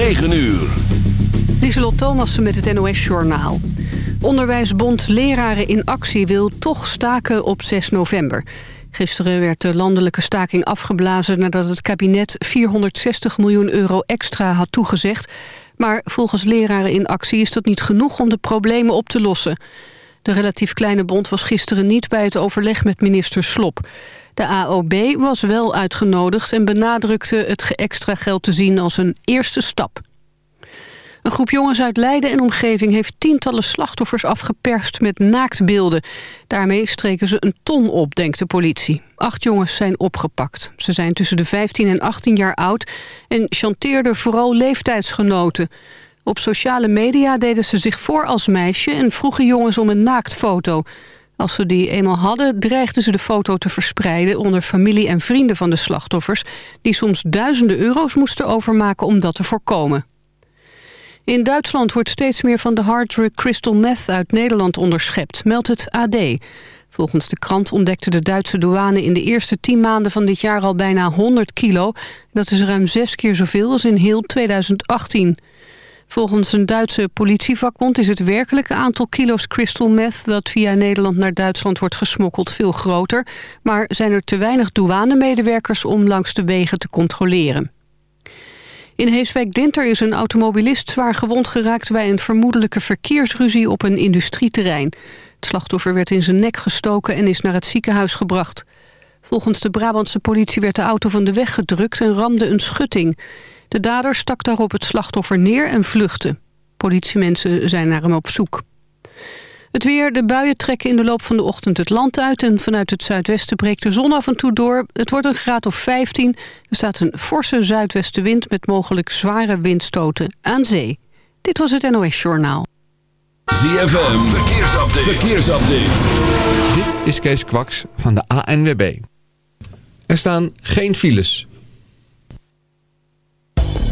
9 uur. Lieselot Thomassen met het NOS-journaal. Onderwijsbond Leraren in Actie wil toch staken op 6 november. Gisteren werd de landelijke staking afgeblazen... nadat het kabinet 460 miljoen euro extra had toegezegd. Maar volgens Leraren in Actie is dat niet genoeg om de problemen op te lossen. De relatief kleine bond was gisteren niet bij het overleg met minister Slop. De AOB was wel uitgenodigd en benadrukte het extra geld te zien als een eerste stap. Een groep jongens uit Leiden en omgeving heeft tientallen slachtoffers afgeperst met naaktbeelden. Daarmee streken ze een ton op, denkt de politie. Acht jongens zijn opgepakt. Ze zijn tussen de 15 en 18 jaar oud en chanteerden vooral leeftijdsgenoten. Op sociale media deden ze zich voor als meisje en vroegen jongens om een naaktfoto. Als ze die eenmaal hadden, dreigden ze de foto te verspreiden... onder familie en vrienden van de slachtoffers... die soms duizenden euro's moesten overmaken om dat te voorkomen. In Duitsland wordt steeds meer van de harddrug crystal meth uit Nederland onderschept, meldt het AD. Volgens de krant ontdekte de Duitse douane in de eerste tien maanden van dit jaar al bijna 100 kilo. Dat is ruim zes keer zoveel als in heel 2018. Volgens een Duitse politievakbond is het werkelijke aantal kilo's crystal meth... dat via Nederland naar Duitsland wordt gesmokkeld veel groter... maar zijn er te weinig douanemedewerkers om langs de wegen te controleren. In Heeswijk-Dinter is een automobilist zwaar gewond geraakt... bij een vermoedelijke verkeersruzie op een industrieterrein. Het slachtoffer werd in zijn nek gestoken en is naar het ziekenhuis gebracht. Volgens de Brabantse politie werd de auto van de weg gedrukt en ramde een schutting. De dader stak daarop het slachtoffer neer en vluchtte. Politiemensen zijn naar hem op zoek. Het weer, de buien trekken in de loop van de ochtend het land uit... en vanuit het zuidwesten breekt de zon af en toe door. Het wordt een graad of 15. Er staat een forse zuidwestenwind met mogelijk zware windstoten aan zee. Dit was het NOS Journaal. ZFM, verkeersupdate. verkeersupdate. Dit is Kees Kwaks van de ANWB. Er staan geen files.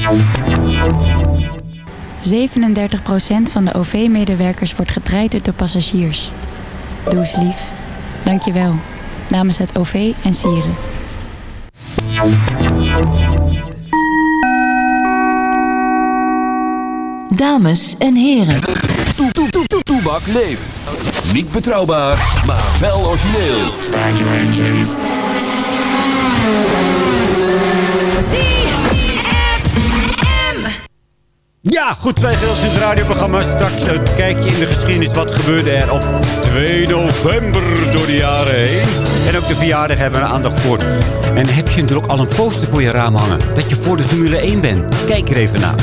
37% van de OV-medewerkers wordt getraind door passagiers. Doe eens lief. Dank je wel. Namens het OV en Sieren. Dames en heren. Toe, toe, toe, toe, Toebak leeft. Niet betrouwbaar, maar wel origineel. Ja, goed, twee het radioprogramma. Straks een kijkje in de geschiedenis. Wat gebeurde er op 2 november door de jaren heen? En ook de verjaardag hebben we er aandacht voor. En heb je natuurlijk al een poster voor je raam hangen? Dat je voor de Formule 1 bent? Kijk er even naar.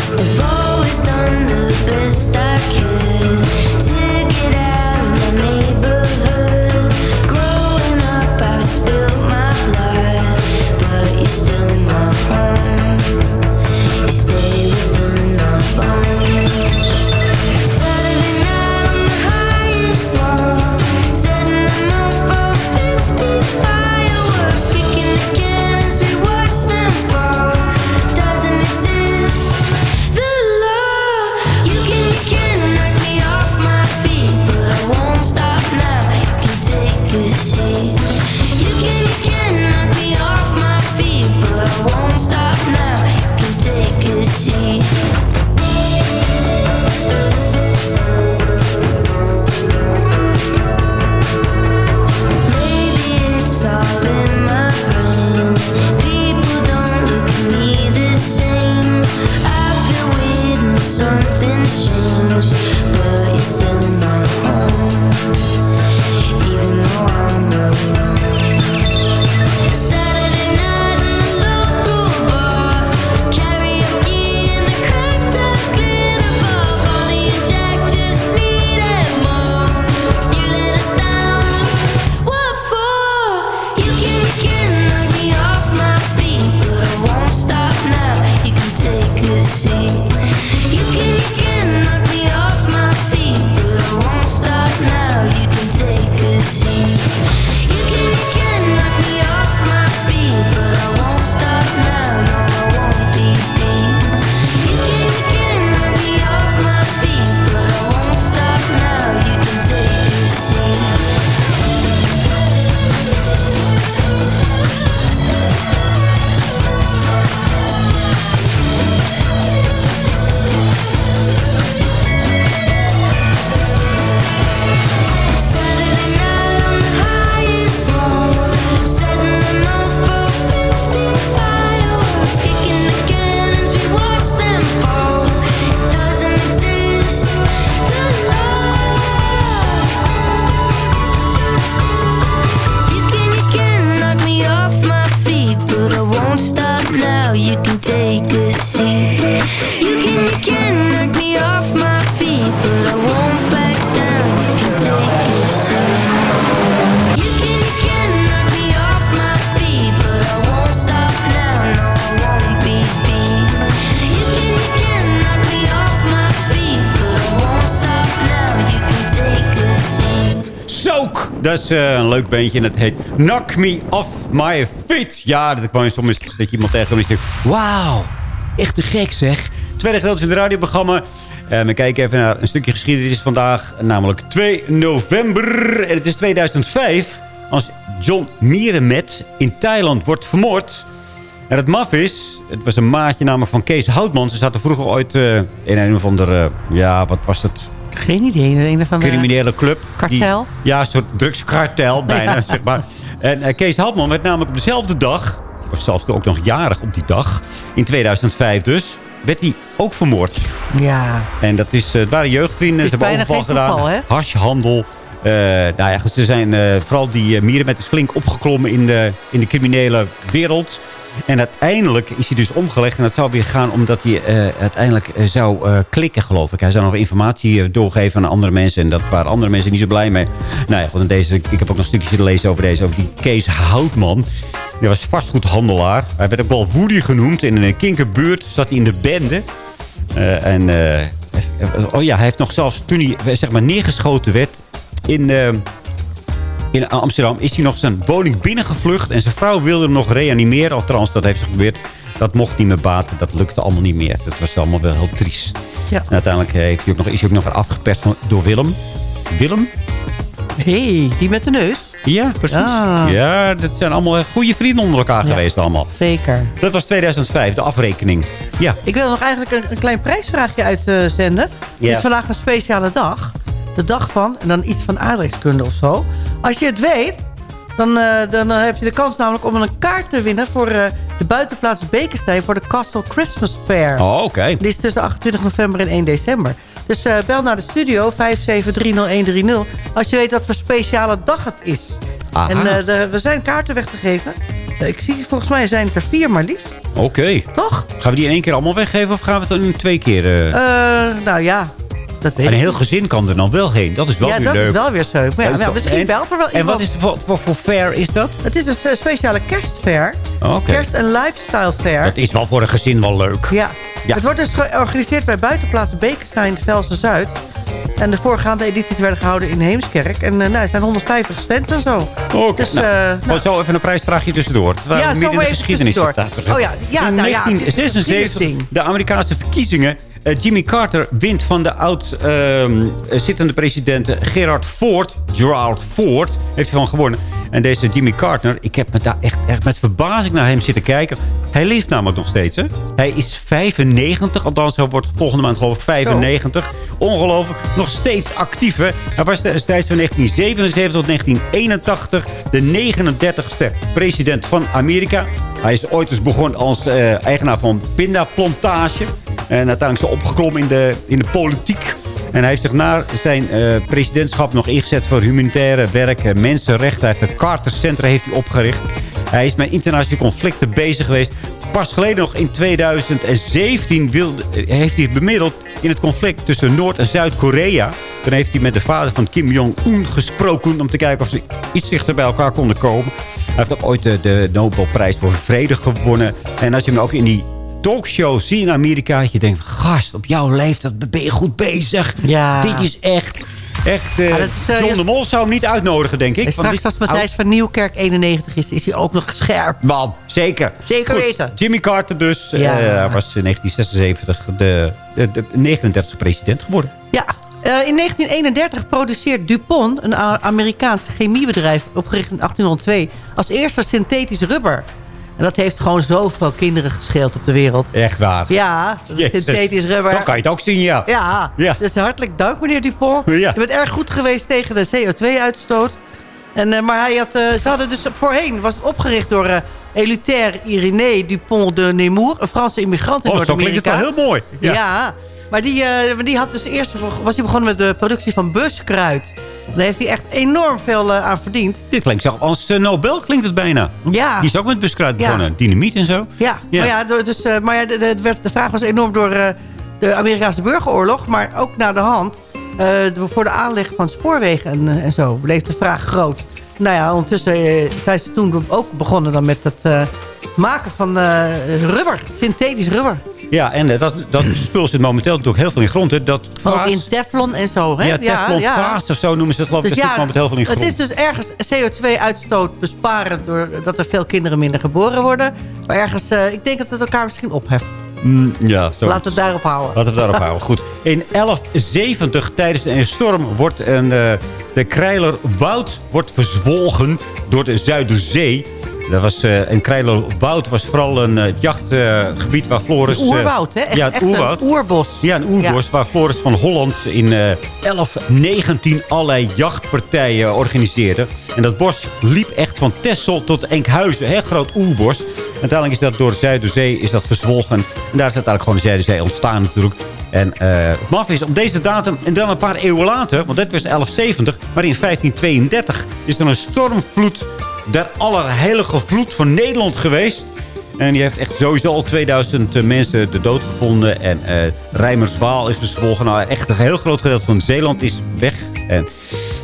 Dat is eh, een leuk beentje en het heet Knock Me Off My Feet. Ja, dat kwam soms dat je iemand tegenkomt en je denkt... Wauw, echt te gek zeg. Tweede gedeelte van het radioprogramma. Eh, we kijken even naar een stukje geschiedenis vandaag. Namelijk 2 november. En het is 2005 als John Mierenmet in Thailand wordt vermoord. En het maf is, het was een maatje namelijk van Kees Houtman. Ze zaten vroeger ooit eh, in een of andere, ja, wat was het? Geen idee. Een of andere... criminele club. Kartel? Die- ja, een soort drugskartel bijna, zeg maar. En eh, Kees Houtman werd namelijk op dezelfde dag... was zelfs ook nog jarig op die dag, in 2005 dus... werd hij ook vermoord. Ja. En dat is, eh, het waren jeugdvrienden. Het Ze hebben overval gedaan. toeval, hè? Eh, nou ja, ze zijn eh, vooral die uh, Mierenmet is flink opgeklommen in de, in de criminele wereld. En uiteindelijk is hij dus omgelegd. En dat zou weer gaan omdat hij eh, uiteindelijk eh, zou eh, klikken, geloof ik. Hij zou nog informatie eh, doorgeven aan andere mensen. En dat waren andere mensen niet zo blij mee. Nou ja, deze, ik heb ook nog een stukje gelezen over deze. Over die Kees Houtman. Die was vastgoedhandelaar. Hij werd ook wel Woody genoemd. In een kinkerbuurt zat hij in de bende. Eh, en eh, oh ja, hij heeft nog zelfs toen hij eh, zeg maar, neergeschoten werd in, eh, in Amsterdam... is hij nog zijn woning binnengevlucht. En zijn vrouw wilde hem nog reanimeren. Althans, dat heeft ze geprobeerd. Dat mocht niet meer baten. Dat lukte allemaal niet meer. Dat was allemaal wel heel triest. Ja. En uiteindelijk heeft hij ook nog, is hij ook nog weer afgeperst door Willem. Willem? hey, die met de neus? Ja, precies. Ah. Ja, dat zijn allemaal goede vrienden onder elkaar Ja. geweest allemaal. Zeker. Dat was 2005, de afrekening. Ja. Ik wil nog eigenlijk een, een klein prijsvraagje uitzenden. Het Ja. is vandaag een speciale dag. De dag van, en dan iets van aardrijkskunde of zo. Als je het weet, dan, eh, dan eh, heb je de kans namelijk om een kaart te winnen... voor eh, de buitenplaats Bekenstein voor de Castle Christmas Fair. Oh, oké. Die is tussen 28 november en 1 december. Dus bel naar de studio 5730130 als je weet wat voor speciale dag het is. Aha. En de- we zijn kaarten weg te geven. Ik zie volgens mij zijn het er vier maar liefst. Oké. Toch? Gaan we die in één keer allemaal weggeven of gaan we het dan in twee keer... nou ja, dat weet en een heel gezin kan er dan wel heen. Dat is wel Ja, weer dat leuk. is wel weer zo. Maar ja, Dat nou, wel- misschien en- belt er wel En iemand. wat is voor, voor, voor fair is dat? Het is een s- speciale kerstfair. Kerst- en lifestyle fair. Dat is wel voor een gezin wel leuk. Ja. Ja. Het wordt dus georganiseerd bij buitenplaats Bekenstein, Velsen-Zuid. En de voorgaande edities werden gehouden in Heemskerk. En eh, nou, er zijn 150 stands en zo. Oké. Dus, nou, eh, nou. zo even een prijsvraagje tussendoor. Waren Ja, midden in de even geschiedenis. Oh ja, ja, nou ja, het is een 1976, geschiedenisding. de Amerikaanse verkiezingen. Eh, Jimmy Carter wint van de oud ehm, eh, zittende president Gerard Ford. Gerard Ford heeft van gewonnen. En deze Jimmy Carter, ik heb me daar echt, echt met verbazing naar hem zitten kijken. Hij leeft namelijk nog steeds, hè? Hij is 95, althans hij wordt volgende maand geloof ik 95. Ongelooflijk, nog steeds actief? Hij was destijds van 1977 tot 1981 de 39ste president van Amerika. Hij is ooit eens begonnen als eh, eigenaar van pindaplantage. En uiteindelijk zo opgeklommen in de, in de politiek. En hij heeft zich na zijn eh, presidentschap nog ingezet voor humanitaire werk, eh, mensenrechten. Hij heeft het Carter Center heeft hij opgericht. Hij is met internationale conflicten bezig geweest. Pas geleden nog in 2017 wilde, eh, heeft hij bemiddeld in het conflict tussen Noord- en Zuid-Korea. Dan heeft hij met de vader van Kim Jong-un gesproken... om te kijken of ze iets dichter bij elkaar konden komen. Hij heeft ook ooit de, de Nobelprijs voor Vrede gewonnen. En als je hem ook in die talkshow ziet in Amerika... dat je denkt, gast, op jouw leeftijd ben je goed bezig. Ja. Dit is echt... Echt, eh, Ja, is, eh, John ja. de Mol zou hem niet uitnodigen, denk ik. En want straks als Matthijs van Nieuwkerk 91 is, is hij ook nog scherp. Wel, zeker. Zeker Goed, weten. Jimmy Carter dus. Ja. eh, hij was in 1976 de, de, de 39e president geworden. Ja, in 1931 produceert DuPont, een Amerikaans chemiebedrijf... opgericht in 1802, als eerste synthetisch rubber. En dat heeft gewoon zoveel kinderen gescheeld op de wereld. Echt waar. Ja, dat is synthetisch rubber. Zo kan je het ook zien, ja. Ja, Ja. dus hartelijk dank meneer Dupont. Ja. Je bent erg goed geweest tegen de CO2-uitstoot. En, eh, maar hij had, eh, ze hadden dus voorheen, was het opgericht door eh Elutaire Irénée Dupont de Nemours, een Franse immigrant in Oh, zo klinkt Noord-Amerika. het wel heel mooi. Ja, Ja. maar die, eh, maar die had dus eerst was hij begonnen met de productie van buskruid. Daar heeft hij echt enorm veel eh, aan verdiend. Dit klinkt zo als eh, Nobel, klinkt het bijna. Ja, Die is ook met buskruid Ja. begonnen. Dynamiet en zo. ja, Ja. Maar, ja, dus, eh, maar ja, de, de, het werd, de vraag was enorm door de Amerikaanse burgeroorlog. Maar ook naar de hand de- voor de aanleg van spoorwegen en, en zo bleef de vraag groot. Nou ja, ondertussen zijn ze toen ook begonnen dan met het maken van rubber, synthetisch rubber. Ja, en eh, dat, dat spul zit momenteel natuurlijk heel veel in grond. Hè. Dat Ook vaas- in Teflon en zo, hè? ja, Teflon vaas of zo noemen ze het geloof ik. Dus dat ja, momenteel heel veel in grond. het is dus ergens CO2-uitstoot besparend... doordat er veel kinderen minder geboren worden. Maar ergens, eh, ik denk dat het elkaar misschien opheft. Mm, ja, zo. Laten we het daarop houden. Laten we het daarop houden. Goed. In 1170 tijdens een storm wordt een, eh, de krijler Woud wordt verzwolgen door de Zuiderzee. Dat was, eh een krijler Woud was vooral een eh, jachtgebied waar Floris... Een eh, oerwoud, hè? Echt, ja, echt oerwoud. een oerbos. Ja, een oerbos waar Floris van Holland in eh 1119 allerlei jachtpartijen organiseerde. En dat bos liep echt van Texel tot Enkhuizen. Heel groot oerbos. Uiteindelijk is dat door de Zuiderzee is dat verzwolgen. En daar is uiteindelijk gewoon de Zuiderzee ontstaan natuurlijk. En eh het maf is op deze datum, en dan een paar eeuwen later... want dit was 1170, maar in 1532 is er een stormvloed... der allerheilige vloed van Nederland geweest... En die heeft echt sowieso al 2000 mensen de dood gevonden. En eh Rijmerswaal is verzwolgen. Nou, echt een heel groot gedeelte van Zeeland is weg. En,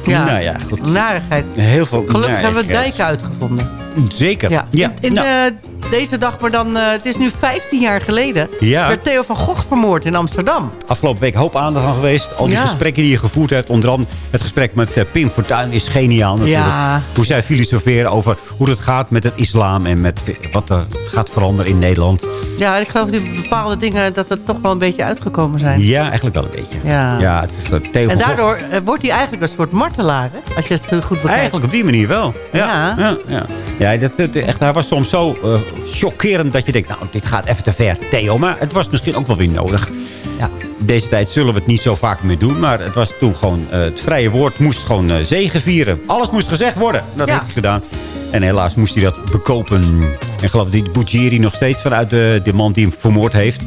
Ja. Nou ja, goed. Narigheid. Heel veel Gelukkig hebben we dijken uitgevonden. Zeker. Ja. Ja. In Nou, eh, deze dag, maar dan, eh, het is nu 15 jaar geleden... Ja. werd Theo van Gogh vermoord in Amsterdam. afgelopen week hoop aandacht aan geweest. Al die Ja. gesprekken die je gevoerd hebt. Onder andere het gesprek met eh, Pim Fortuyn is geniaal natuurlijk. Ja. Hoe zij filosoferen over hoe het gaat met het islam. En met eh, wat er gaat veranderen in Nederland. Ja, ik geloof dat bepaalde dingen dat het toch wel een beetje uitgekomen zijn. Ja, eigenlijk wel een beetje. Ja. Ja, het is, eh, En daardoor eh, wordt hij eigenlijk een soort martelaar, hè? Als je het goed begrijpt. Eigenlijk op die manier wel. Ja, Ja. ja. ja, ja. dat, dat- echt, hij was soms zo eh, chockerend dat je denkt... nou, dit gaat even te ver, Theo. Maar het was misschien ook wel weer nodig. Ja. Deze tijd zullen we het niet zo vaak meer doen. Maar het was toen gewoon... eh, het vrije woord moest gewoon eh zegen vieren. Alles moest gezegd worden. Dat Ja. heeft hij gedaan. En helaas moest hij dat bekopen. En ik geloof die Bougeri nog steeds vanuit de, de man die hem vermoord heeft...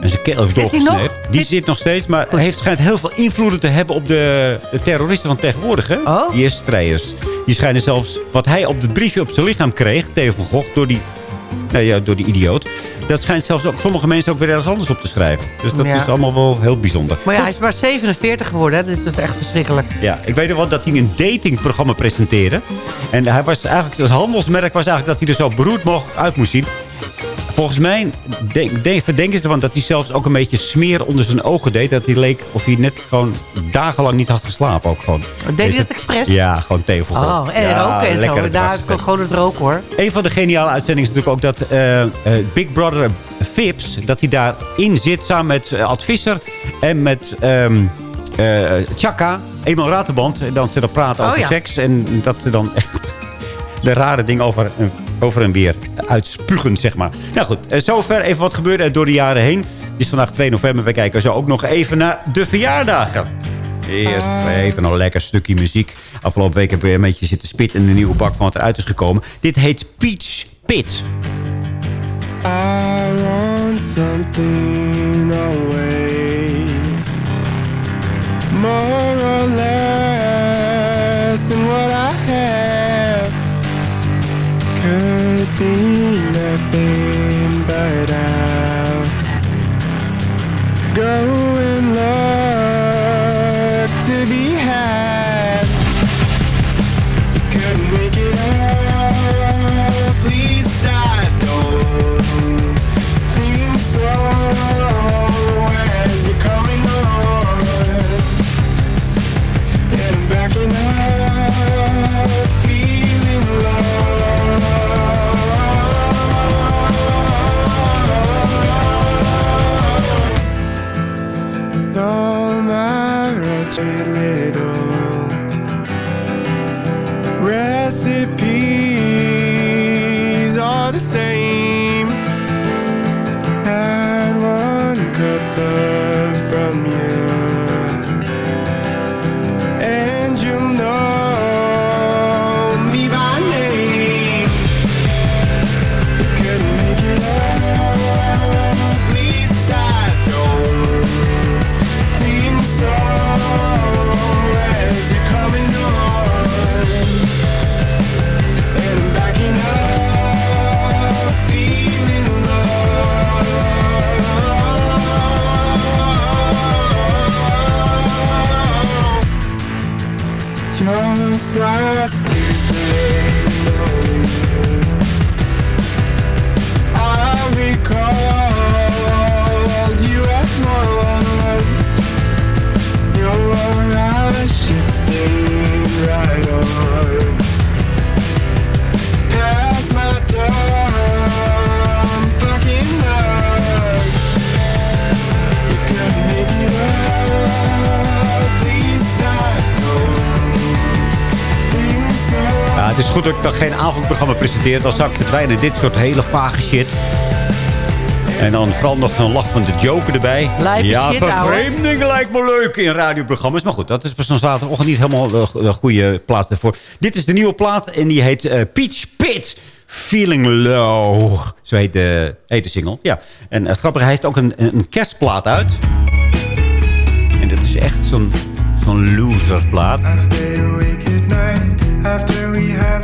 En zijn keel heeft nog? Die Zit- nog steeds, maar hij heeft, schijnt heel veel invloeden te hebben op de, de terroristen van tegenwoordig. Hè? Oh. Die IS-strijders. Die schijnen zelfs, wat hij op het briefje op zijn lichaam kreeg, Theo van Gogh, door die, nou ja, door die idioot. Dat schijnt zelfs ook sommige mensen ook weer ergens anders op te schrijven. Dus dat Ja. is allemaal wel heel bijzonder. Maar ja, hij is maar 47 geworden, hè? Dat is dus echt verschrikkelijk. Ja, ik weet nog wel dat hij een datingprogramma presenteerde. En hij was eigenlijk, het handelsmerk was eigenlijk dat hij er zo beroerd mogelijk uit moest zien. Volgens mij denk, denk, verdenken ze ervan dat hij zelfs ook een beetje smeer onder zijn ogen deed. Dat hij leek of hij net gewoon dagenlang niet had geslapen. Ook gewoon. Deed hij Deze- dat expres? Ja, gewoon voor Oh, en roken en zo. Daar komt gewoon het roken, hoor. een van de geniale uitzendingen is natuurlijk ook dat eh, eh, Big Brother Vips... dat hij daarin zit samen met uh, Ad Visser en met eh, Chaka, Eenmaal Raterband. En dat ze dan praten Oh, over ja. seks. En dat ze dan echt de rare dingen over, eh, over en weer uitspugen, zeg maar. Nou goed, eh, zover even wat gebeurde door de jaren heen. Het is vandaag 2 november. We kijken zo ook nog even naar de verjaardagen. Eerst even een lekker stukje muziek. Afgelopen week heb ik weer een beetje zitten spitten in de nieuwe bak van wat eruit is gekomen. Dit heet Peach Pit. I want something always more or less than what I have. Be nothing, but I'll go goed dat ik dan geen avondprogramma presenteer. Dan zou ik verdwijnen dit soort hele vage shit. En dan vooral nog een lach van de joker erbij. Ja, shit, ouwe. vervreemding lijkt me leuk in radioprogramma's. Maar goed, dat is pas zo'n zaterdagochtend niet helemaal de, de goede plaats daarvoor. Dit is de nieuwe plaat en die heet eh, Peach Pit. Feeling Low. Zo heet de, heet de single. Ja. En uh, grappig, hij heeft ook een, een kerstplaat uit. En dit is echt zo'n zo'n loserplaat. I stay awake at night after we have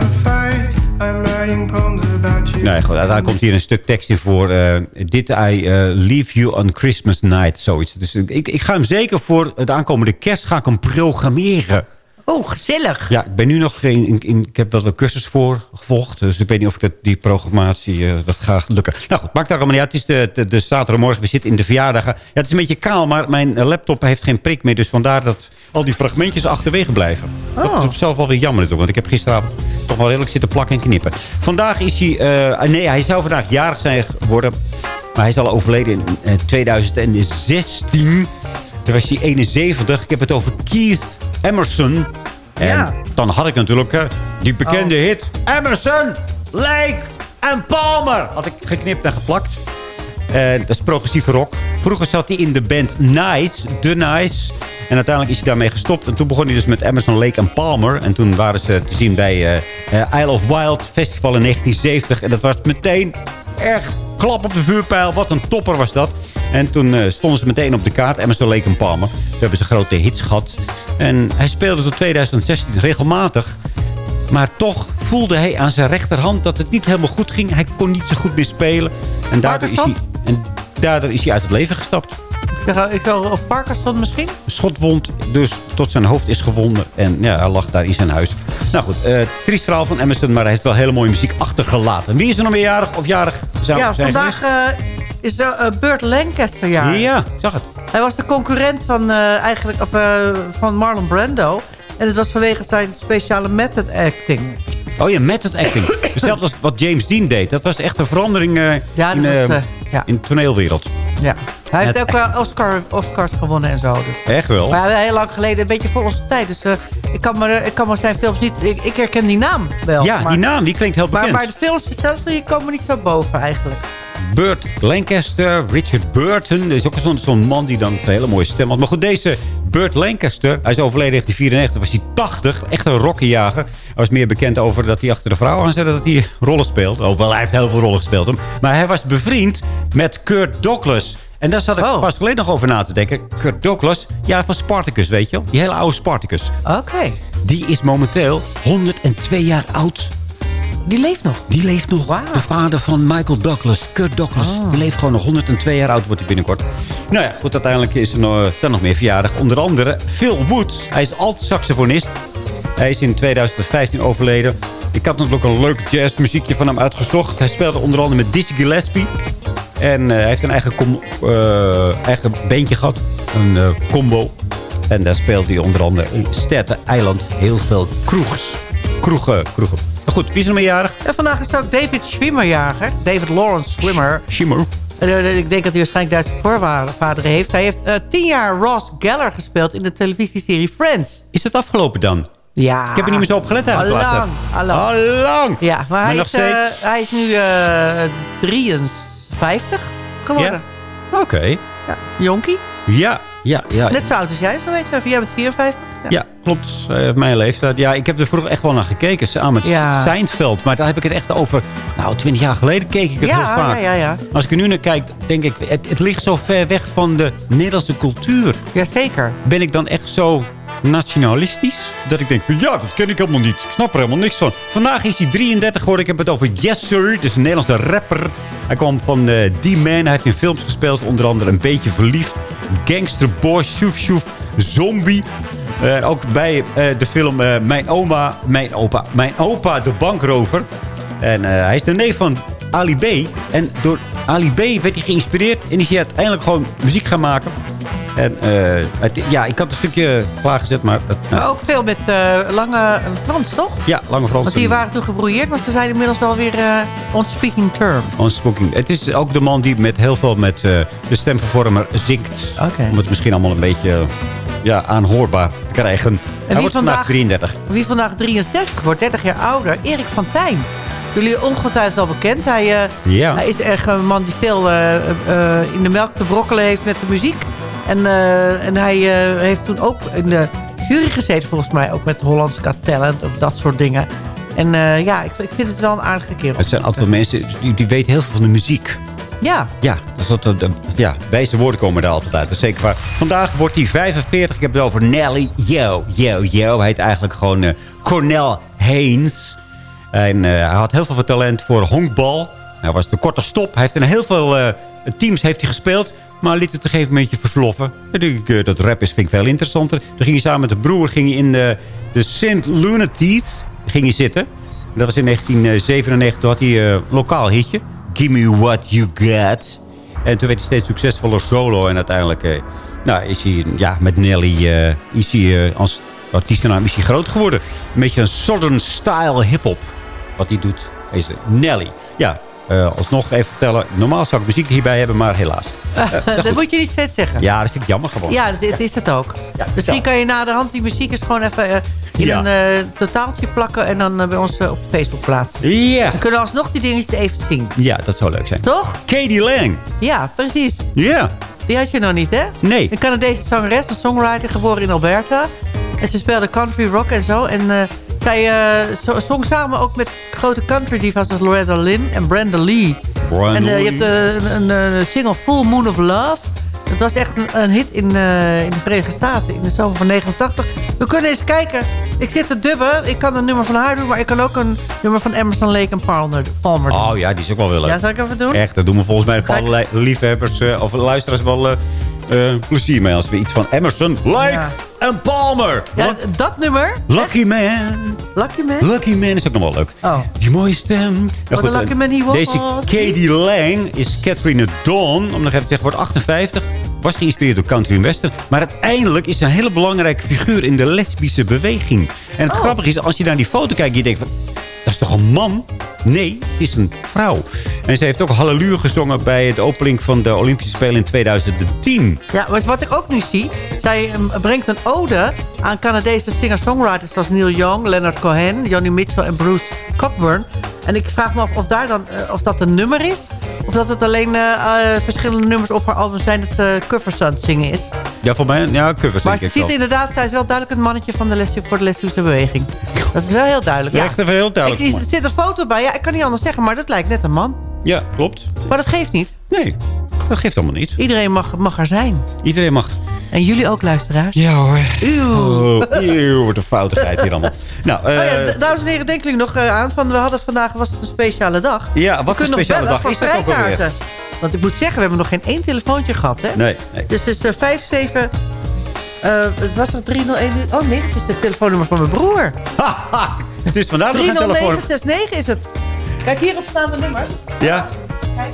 Nee, goed, uiteindelijk komt hier een stuk tekst in voor... eh Did I eh, leave you on Christmas night? Zoiets. Dus ik, ik ga hem zeker voor het aankomende kerst ga ik hem programmeren. Oh, gezellig. Ja, ik ben nu nog in, in, in- ik heb wel een cursus voor gevolgd. Dus ik weet niet of ik dat, die programmatie, eh, dat gaat lukken. Nou goed, maakt daar allemaal niet uit. Het is de, de, de zaterdagmorgen, we zitten in de verjaardagen. Ja, het is een beetje kaal, maar mijn eh, laptop heeft geen prik meer. Dus vandaar dat al die fragmentjes achterwege blijven. Dat Oh. is op zichzelf wel weer jammer natuurlijk. Want ik heb gisteravond toch wel redelijk zitten plakken en knippen. Vandaag is hij... eh, nee, hij zou vandaag jarig zijn geworden. Maar hij is al overleden in eh, 2016. Toen was hij 71. Ik heb het over Keith Emerson. En Ja. dan had ik natuurlijk eh, die bekende hit. Emerson, Lake en Palmer. Had ik geknipt en geplakt. En dat is progressieve rock. Vroeger zat hij in de band Nice, The Nice. En uiteindelijk is hij daarmee gestopt. En toen begon hij dus met Emerson, Lake en Palmer. En toen waren ze te zien bij eh, eh, Isle of Wild Festival in 1970. En dat was meteen echt klap op de vuurpijl. Wat een topper was dat. En toen eh, stonden ze meteen op de kaart. Emerson, Lake en Palmer. Toen hebben ze grote hits gehad. En hij speelde tot 2016 regelmatig. Maar toch voelde hij aan zijn rechterhand dat het niet helemaal goed ging. Hij kon niet zo goed meer spelen. En daardoor, is hij, en daardoor is hij uit het leven gestapt. Ik zeg, ik Parkinson misschien? Schotwond dus tot zijn hoofd is gewonden. En ja, hij lag daar in zijn huis. Nou goed, eh triest verhaal van Emerson. Maar hij heeft wel hele mooie muziek achtergelaten. Wie is er nog meer jarig of jarig zou ja, zijn vandaag eh, is uh, Burt Lancaster jaar. Ja, ik zag het. Hij was de concurrent van, eigenlijk, of, van Marlon Brando. En het was vanwege zijn speciale method acting. Oh ja, method acting. Hetzelfde als wat James Dean deed. Dat was echt een verandering Ja, in, was, ja. in de toneelwereld. Ja. Hij heeft ook wel Oscar, Oscars gewonnen en zo. Dus. Echt wel. Maar heel lang geleden, een beetje voor onze tijd. Dus eh, ik, kan me, ik kan me zijn films niet... Ik, ik herken die naam wel. ja, maar, die naam die klinkt heel Maar, bekend. maar de films zelfs die komen niet zo boven eigenlijk. Burt Lancaster, Richard Burton. Er is ook zo'n man die dan een hele mooie stem had. Maar goed, deze Burt Lancaster, hij is overleden in 1994, was hij 80. Echt een rockenjager. Hij was meer bekend over dat hij achter de vrouw aan zette dat hij rollen speelt. Hoewel, hij heeft heel veel rollen gespeeld. Maar hij was bevriend met Kurt Douglas. En daar zat ik Oh. pas geleden nog over na te denken. Kurt Douglas, ja, van Spartacus, weet je wel. Die hele oude Spartacus. Oké. Die is momenteel 102 jaar oud. Die leeft nog. Die leeft nog. De vader van Michael Douglas, Kurt Douglas. Die leeft gewoon nog 102 jaar oud, wordt hij binnenkort. Nou ja, goed, uiteindelijk is er nog, nog meer verjaardag. Onder andere Phil Woods. Hij is alt-saxofonist. Hij is in 2015 overleden. Ik had natuurlijk een leuk jazzmuziekje van hem uitgezocht. Hij speelde onder andere met Dizzy Gillespie. En eh, hij heeft een eigen, com- eh, eigen bandje gehad. Een eh, combo. En daar speelt hij onder andere in Staten Island heel veel kroegs. Kroegen, kroegen. Maar goed, wie is er meerjarig? En vandaag is ook David Schwimmer jager. David Lawrence Schwimmer. Schimmer. Eh, ik denk dat hij waarschijnlijk Duitse voorvader heeft. Hij heeft eh, tien jaar Ross Geller gespeeld in de televisieserie Friends. Is het afgelopen dan? Ja. Ik heb er niet meer zo op gelet eigenlijk. Allang, allang. Allang. Ja, maar hij, nog is, eh, steeds? hij is nu eh 53 geworden. Oké. Ja. Jonkie. Ja, ja, ja. Net zo oud als jij, zo weet je. Jij bent 54. Ja. Ja, klopt. Mijn leeftijd. Ja, ik heb er vroeger echt wel naar gekeken. Samen met Ja. Seinfeld. Maar daar heb ik het echt over... Nou, twintig jaar geleden keek ik het Ja, heel vaak. ja, ja, ja. Als ik er nu naar kijk, denk ik... Het, het ligt zo ver weg van de Nederlandse cultuur. Jazeker. Ben ik dan echt zo nationalistisch? Dat ik denk van ja, dat ken ik helemaal niet. Ik snap er helemaal niks van. Vandaag is hij 33 geworden. Ik heb het over Yes Sir. Dus een Nederlandse rapper. Hij kwam van eh D-Man. Hij heeft in films gespeeld. Onder andere Een Beetje Verliefd. Gangster Boy. Shoef Shoef. Zombie. Eh, ook bij eh, de film Mijn Oma, Mijn Opa, Mijn Opa, de Bankrover. En hij is de neef van Ali B. En door Ali B werd hij geïnspireerd. En is hij uiteindelijk gewoon muziek gaan maken. En eh, het- ja, ik had een stukje klaargezet, maar... Het, nou, Maar ook veel met eh, lange Frans, toch? ja, Lange Frans. Want die waren toen gebrouilleerd, maar ze zijn inmiddels wel weer eh on speaking terms. Unspoken. Het is ook de man die met heel veel met de stemvervormer zingt. Om het misschien allemaal een beetje ja, aanhoorbaar te krijgen. En Hij wordt vandaag 33. Wie vandaag 63 wordt, 30 jaar ouder, Erik van Tijn. Jullie ongetwijfeld wel bekend. Hij, eh, hij is echt een man die veel eh, eh, in de melk te brokkelen heeft met de muziek. En, en hij heeft toen ook in de jury gezeten, volgens mij. Ook met Hollands Got Talent of dat soort dingen. En ja, ik, ik vind het wel een aardige kerel. Het zijn altijd mensen die, die weten heel veel van de muziek. Ja, Ja, dat, is wat, eh, ja, wijze woorden komen er altijd uit. Dat is zeker waar. Vandaag wordt hij 45. Ik heb het over Nelly. Yo, yo, yo. Hij heet eigenlijk gewoon eh, Cornel Haynes. En eh, hij had heel veel talent voor honkbal. Hij was de korte stop. Hij heeft in heel veel eh, teams heeft hij gespeeld. Maar liet het een gegeven moment versloffen. Ik eh, dat rap is, vind ik veel interessanter. Toen ging hij samen met de broer ging in de, de St. Lunaties ging hij zitten. Dat was in 1997. Toen had hij een lokaal hitje. Give me what you got. En toen werd hij steeds succesvoller solo. En uiteindelijk nou, is hij ja, met Nelly is hij, als artiestennaam is hij groot geworden. Een beetje een Southern style hip-hop. Wat hij doet, is Nelly. Ja, eh, alsnog even vertellen. Normaal zou ik muziek hierbij hebben, maar helaas. dat moet je niet steeds zeggen. Ja, dat vind ik jammer gewoon. Ja, dit is het ook. Misschien kan je na de hand die muziek eens gewoon even eh, in Ja. een eh, totaaltje plakken... en dan bij ons op Facebook plaatsen. Ja. Dan kunnen we alsnog die dingetjes even zien. Ja, dat zou leuk zijn. Toch? Katie Lang. Ja, precies. Ja. Die had je nog niet, hè? Nee. Een Canadese zangeres, een songwriter, geboren in Alberta. En ze speelde country rock en zo. En zij eh, zo- zong samen ook met grote country divas als Loretta Lynn en Brenda Lee. Brenda en eh, je hebt eh, een, een, single Full Moon of Love. Dat was echt een, een hit in, in de Verenigde Staten in de zomer van 89. We kunnen eens kijken. Ik zit te dubben. Ik kan een nummer van haar doen, maar ik kan ook een nummer van Emerson Lake en Palmer, Palmer doen. Oh ja, die is ook wel leuk. ja, zal ik even doen? Echt, dat doen we volgens mij allerlei liefhebbers of luisteraars wel eh, eh, plezier mee als we iets van Emerson, Lake Ja. en Palmer. Ja, dat nummer. Lucky Man. Lucky Man. Lucky Man is ook nog wel leuk. Oh. Die mooie stem. Nou What a goed, lucky eh, man he was. Deze Katie Lang is Catherine Dawn. Om nog even te zeggen, wordt 58. Was geïnspireerd door country en western. Maar uiteindelijk is ze een hele belangrijke figuur in de lesbische beweging. En het Oh. grappige is, als je naar die foto kijkt, je denkt van... Dat is toch een man? Nee, het is een vrouw. En ze heeft ook Halleluja gezongen bij het opening van de Olympische Spelen in 2010. Ja, maar wat ik ook nu zie... zij ehm, brengt een ode aan Canadese singer-songwriters... zoals Neil Young, Leonard Cohen, Johnny Mitchell en Bruce Cockburn. En ik vraag me af of, daar dan, eh, of dat een nummer is... of dat het alleen eh, eh, verschillende nummers op haar album zijn... dat ze covers aan zingen is. Ja, voor mij, ja, covers Maar denk ziet wel. inderdaad... zij is wel duidelijk het mannetje van de lesbie, voor de lesbische beweging. Dat is wel heel duidelijk. Ja. Echt even heel duidelijk. Ik, er zit een foto bij. Ja, ik kan niet anders zeggen, maar dat lijkt net een man. Ja, klopt. Maar dat geeft niet. Nee, dat geeft allemaal niet. Iedereen mag, mag er zijn. Iedereen mag... En jullie ook, luisteraars. Ja hoor. Uw. Oh, eeuw, wat een foutigheid hier allemaal. Nou, eh, Oh ja, d- dames en heren, denken jullie nog eh, aan? Van, we hadden vandaag was het een speciale dag. Ja, we wat een kunnen nog speciale bellen dag voor is dat ook. Want ik moet zeggen, we hebben nog geen één telefoontje gehad, hè? nee, nee. Dus het is uh, 57... eh het was nog 301... Oh nee, dat is het telefoonnummer van mijn broer. Het is vandaag nog een telefoon. 30969 is het. Kijk, hierop staan de nummers. Ja.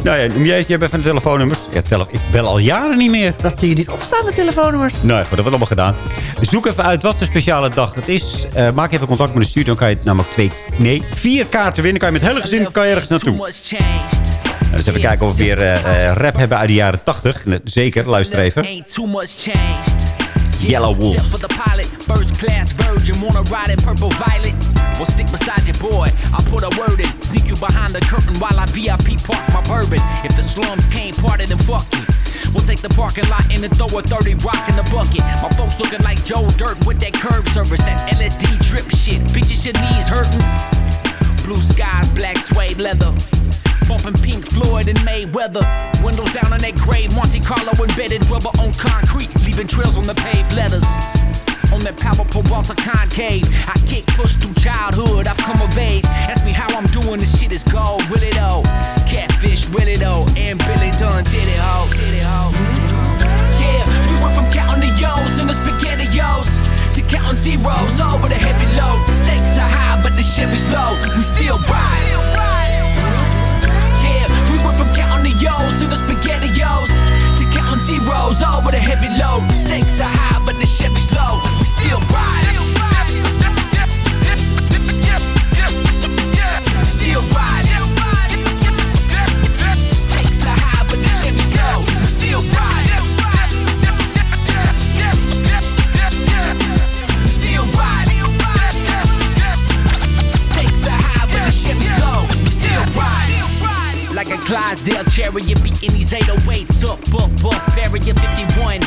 Nou ja, noem jij, jij bent van de telefoonnummers. Ja, tele ik bel al jaren niet meer. Dat zie je niet opstaan, de telefoonnummers. Nou, goed, dat wordt allemaal gedaan. Zoek even uit wat de speciale dag het is. Eh, maak even contact met de studio. Dan kan je namelijk twee, nee, vier kaarten winnen. Kan je met hele gezin kan je ergens naartoe. Nou, dus even kijken of we weer eh, rap hebben uit de jaren 80. Zeker, luister even. Yellow Wolf. Just for the pilot, first class virgin, wanna ride in purple violet. Well, stick beside your boy, I'll put a word in. Sneak you behind the curtain while I VIP park my bourbon. If the slums can't part it, then fuck you. We'll take the parking lot and then throw a 30 rock in the bucket. My folks looking like Joe Dirt with that curb service, that LSD drip shit. Bitches, your knees hurting. Blue skies, black suede leather. Bumping Pink Floyd and Mayweather. Windows down on that grave, Monte Carlo embedded rubber on concrete, leaving trails on the paved letters. On that powerful Walter concave, I kick push through childhood. I've come of age. Ask me how I'm doing. This shit is gold, really though. Catfish, really though. And Billy Dunn did it, ho. Did it, ho. Yeah, we went from counting the O's and the spaghettios to counting zeros over the heavy load. Stakes are high, but the Chevy's low. We still ride. Yeah, O's and the spaghetti spaghettios to counting zeros over the heavy load. Stakes are high, but the Chevy's low. We still ride. like a Clydesdale chariot, beating these 808s up, up, up, area 51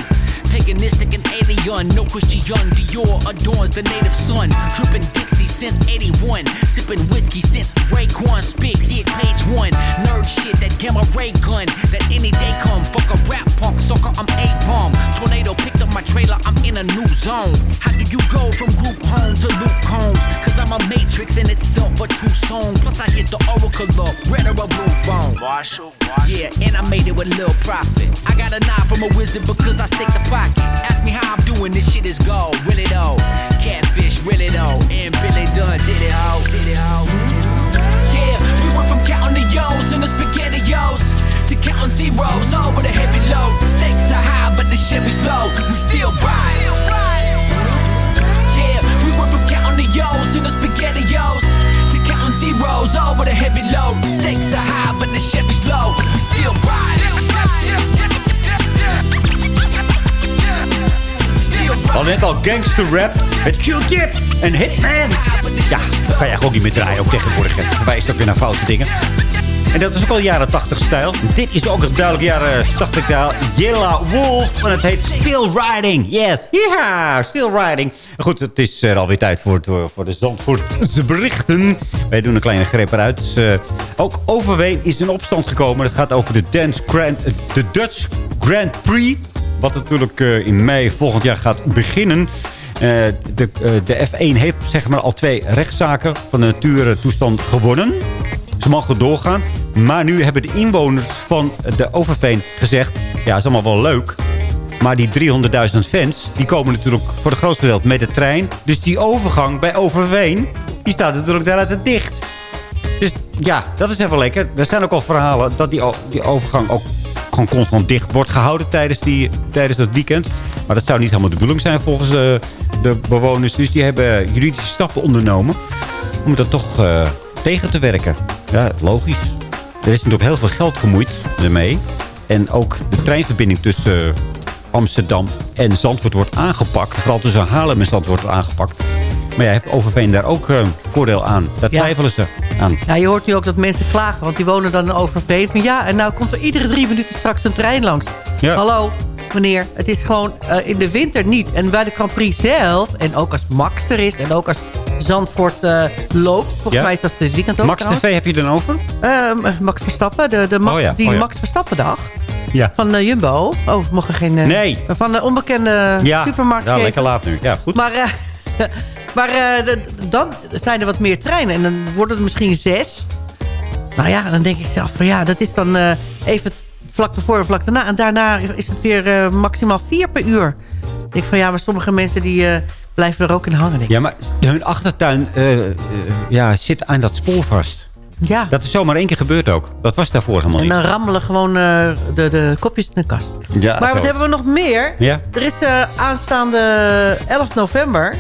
paganistic and alien. No Christian Dior adorns the native sun. Dripping dicks since 81, sipping whiskey since Raekwon spit hit page one. Nerd shit, that gamma ray gun, that any day come. Fuck a rap punk, sucker, I'm a bomb. Tornado picked up my trailer, I'm in a new zone. How do you go from group home to Luke Combs? Cause I'm a matrix in itself, a true song. Plus I hit the oracle up, red or a blue phone. Marshall, Yeah, and I made it with Lil Profit. I got a nine from a wizard because I stick the pocket. Ask me how I'm doing, this shit is gold. Will Really though. Catfish, really though. And Billy Dunn did it ho, did it. Yeah, we went from counting the O's and the SpaghettiOs to counting zeros. All with a heavy load. The stakes are high, but the low. We still ride. Yeah, we went from counting the O's and the to counting zeros. All with a heavy load. The stakes are high, but the Chevy's low. We still ride. Hadden net al gangster rap met Q-tip en Hitman. Ja, dat kan je ook niet meer draaien, ook tegenwoordig. Het verwijst ook weer naar foute dingen. En dat is ook al jaren 80 stijl. Dit is ook een duidelijk jaren 80 stijl. Yella Wolf. En het heet Still Riding. Yes. Ja, Still Riding. Goed, het is er alweer tijd voor, voor, voor de Zandvoortse berichten. Wij doen een kleine greep eruit. Dus, eh, ook Overween is in opstand gekomen. Het gaat over de, Dance Grand, de Dutch Grand Prix. Wat natuurlijk eh, in mei volgend jaar gaat beginnen. Eh, de, eh, de F1 heeft zeg maar al twee rechtszaken van de natuurtoestand gewonnen. Ze mogen doorgaan. Maar nu hebben de inwoners van de Overveen gezegd... ja, is allemaal wel leuk. Maar die 300.000 fans, die komen natuurlijk voor de grootste deel met de trein. Dus die overgang bij Overveen, die staat natuurlijk hele tijd dicht. Dus ja, dat is even lekker. Er zijn ook al verhalen dat die, die overgang ook gewoon constant dicht wordt gehouden tijdens, die, tijdens dat weekend. Maar dat zou niet helemaal de bedoeling zijn volgens eh, de bewoners. Dus die hebben juridische stappen ondernomen om dat toch eh, tegen te werken. Ja, logisch. Er is natuurlijk heel veel geld gemoeid ermee. En ook de treinverbinding tussen eh, Amsterdam en Zandvoort wordt aangepakt. Vooral tussen Haarlem en Zandvoort wordt aangepakt. Maar ja, heeft Overveen daar ook eh, voordeel aan? Daar Ja. twijfelen ze aan. Ja, je hoort nu ook dat mensen klagen, want die wonen dan in Overveen. Van ja, en nou komt er iedere drie minuten straks een trein langs. Ja. Hallo, meneer, het is gewoon eh, in de winter niet. En bij de Grand Prix zelf, en ook als Max er is... en ook als Zandvoort eh, loopt, volgens Ja. mij is dat dit weekend ook Max trouwens. TV heb je dan over? Ehm, Max Verstappen, de, de Max, Oh ja, die oh ja. Max Verstappen dag Ja. van Jumbo. Oh, we mogen geen... Nee. Van de onbekende supermarkt. ja lekker laat nu. Ja, goed. Maar, maar eh, dan zijn er wat meer treinen. En dan worden het misschien zes. Nou ja, dan denk ik zelf van ja, dat is dan eh, even vlak ervoor en vlak daarna. En daarna is het weer eh, maximaal vier per uur. Ik denk van ja, maar sommige mensen die blijven er ook in hangen. Denk ik. Ja, maar hun achtertuin ja, zit aan dat spoor vast. Ja. Dat is zomaar één keer gebeurd ook. Dat was daarvoor helemaal En niet. dan rammelen gewoon de, de kopjes in de kast. Ja, maar wat hebben we nog meer? Ja. Er is aanstaande 11 november...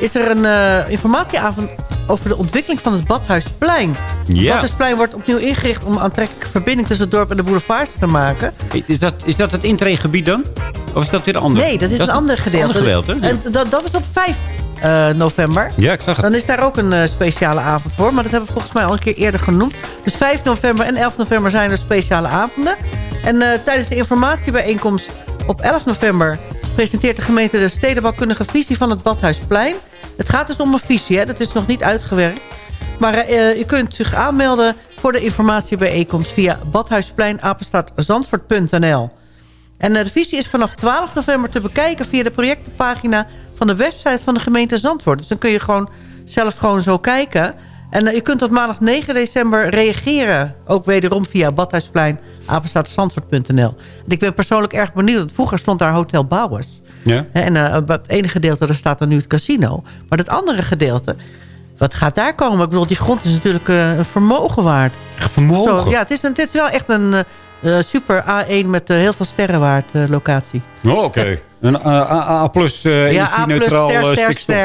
is er een eh, informatieavond over de ontwikkeling van het Badhuisplein. Het Ja. Badhuisplein wordt opnieuw ingericht... om een aantrekkelijke verbinding tussen het dorp en de boulevards te maken. Is dat, is dat het intreegebied dan? Of is dat weer een ander? Nee, dat is een ander gedeelte. ander gedeelte, ja. En dat, dat is op 5 eh, november. Ja, ik zag het. Dan is daar ook een eh, speciale avond voor. Maar dat hebben we volgens mij al een keer eerder genoemd. Dus 5 november en 11 november zijn er speciale avonden. En tijdens de informatiebijeenkomst op 11 november... presenteert de gemeente de stedenbouwkundige visie van het Badhuisplein. Het gaat dus om een visie, hè? dat is nog niet uitgewerkt. Maar eh, je kunt zich aanmelden voor de informatiebijeenkomst... via badhuispleinapenstartzandvoort.nl. En eh, de visie is vanaf 12 november te bekijken... via de projectenpagina van de website van de gemeente Zandvoort. Dus dan kun je gewoon zelf gewoon zo kijken. En eh, je kunt tot maandag 9 december reageren. Ook wederom via badhuisplein. En ik ben persoonlijk erg benieuwd. want Vroeger stond daar Hotel Bouwers. Ja. En eh, op het ene gedeelte daar staat dan nu het casino. Maar dat andere gedeelte... Wat gaat daar komen? Ik bedoel, die grond is natuurlijk eh, een vermogen waard. Vermogen? Zo, ja, het is, een, dit is wel echt een super A1 met heel veel sterren waard eh, locatie. Oh, oké. Een eh, AA plus uh, Ja, A+, neutraal ster, ster, stikstof.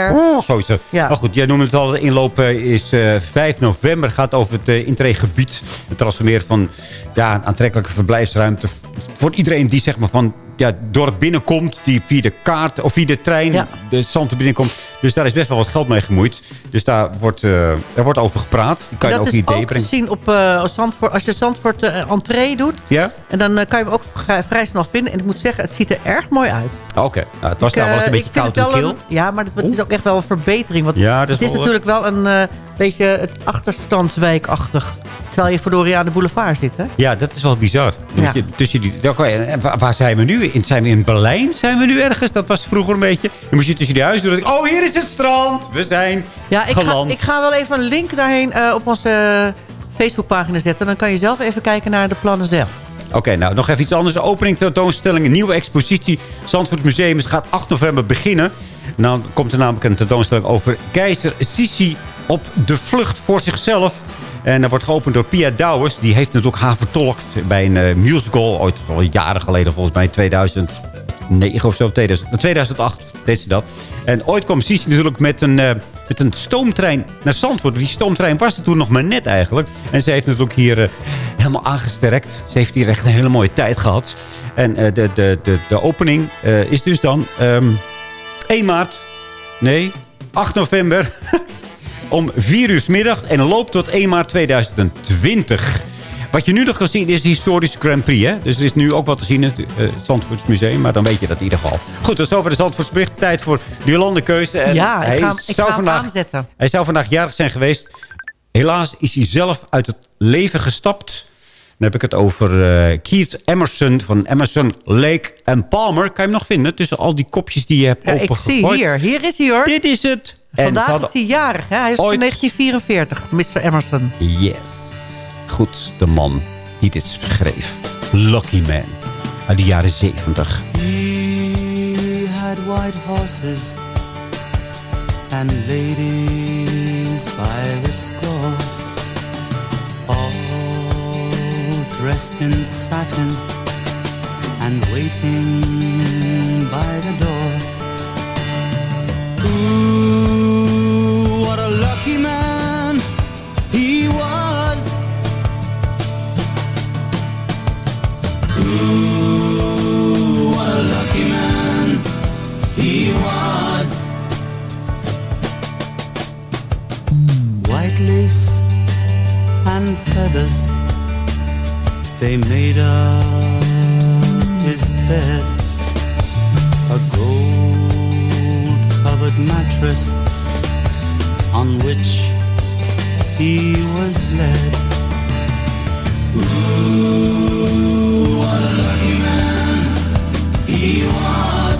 ster. Oh. Ja. Maar goed, jij noemde het al. De inloop eh, is eh 5 november. gaat over het uh, intreegebied. Het transformeren van ja, een aantrekkelijke verblijfsruimte. Voor iedereen die zeg maar van ja, het dorp binnenkomt. Die via de kaart of via de trein Ja. de zand binnenkomt. Dus daar is best wel wat geld mee gemoeid. Dus daar wordt, eh, er wordt over gepraat. Die kan je dat ook is idee ook te brengen. zien op eh, Zandvoort. Als je Zandvoort eh, entree doet. Ja? En dan kan je hem ook vrij, snel vinden. En ik moet zeggen, het ziet er erg mooi uit. Oké. Nou, het was, Ik, nou, was een beetje koud en kil. een- Ja, maar het, is ook echt wel een verbetering. Want Ja, het is wel, natuurlijk wel een beetje het achterstandswijkachtig. Terwijl je voor Doriane Boulevard zit, hè? Ja, dat is wel bizar. Ja. Tussen die, waar, zijn we nu? In, zijn we in Berlijn? Zijn we nu ergens? Dat was vroeger een beetje. Dan moest je tussen die huizen doen. Oh, hier is het strand. We zijn Ja, ik ga, geland. ik ga wel even een link daarheen eh, op onze eh, Facebookpagina zetten. Dan kan je zelf even kijken naar de plannen zelf. Oké, nou nog even iets anders. De opening tentoonstelling, een nieuwe expositie. Zandvoort Museum Het gaat 8 november beginnen. En dan komt er namelijk een tentoonstelling over keizer Sissi op de vlucht voor zichzelf. En dat wordt geopend door Pia Douwes. Die heeft natuurlijk haar vertolkt bij een eh, musical. Ooit al jaren geleden, volgens mij 2009 of zo. 2000, 2008 deed ze dat. En ooit kwam Sissi natuurlijk met een, eh, met een stoomtrein naar Zandvoort. Die stoomtrein was er toen nog maar net eigenlijk. En ze heeft natuurlijk hier eh, helemaal aangesterkt. Ze heeft hier echt een hele mooie tijd gehad. En eh, de, de, de, opening eh, is dus dan ehm 1 maart. Nee, 8 november. om 4 uur 's middag. En loopt tot 1 maart 2020. Wat je nu nog kan zien is de historische Grand Prix. Hè? Dus er is nu ook wat te zien in het uh, Zandvoorts Museum. Maar dan weet je dat in ieder geval. Goed, dat is over de Zandvoorts bericht. Tijd voor de keuze. En ja, hij ik ga, ik zou ga hem vandaag, aanzetten. hij zou vandaag jarig zijn geweest. Helaas is hij zelf uit het leven gestapt. Dan heb ik het over eh, Keith Emerson van Emerson, Lake en Palmer. Kan je hem nog vinden tussen al die kopjes die je hebt Ja, ik zie hier. Hier is hij hoor. Dit is het. En Vandaag hadden- is hij jarig. Hè? Hij is ooit- van 1944, Mr. Emerson. Yes. Goed, de man die dit schreef. Lucky Man. Uit de jaren 70. He had white horses and ladies by the score, all dressed in satin and waiting by the door. Lucky man he was. Ooh, what a lucky man he was. White lace and feathers, they made up his bed. A gold covered mattress on which he was led. Ooh, what a lucky man he was.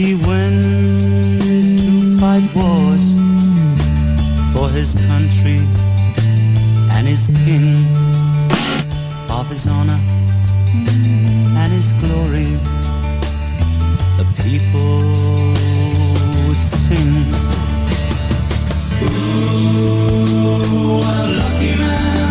He went to fight wars for his country and his king, of his honor and his glory. The people would sing. Ooh, a lucky man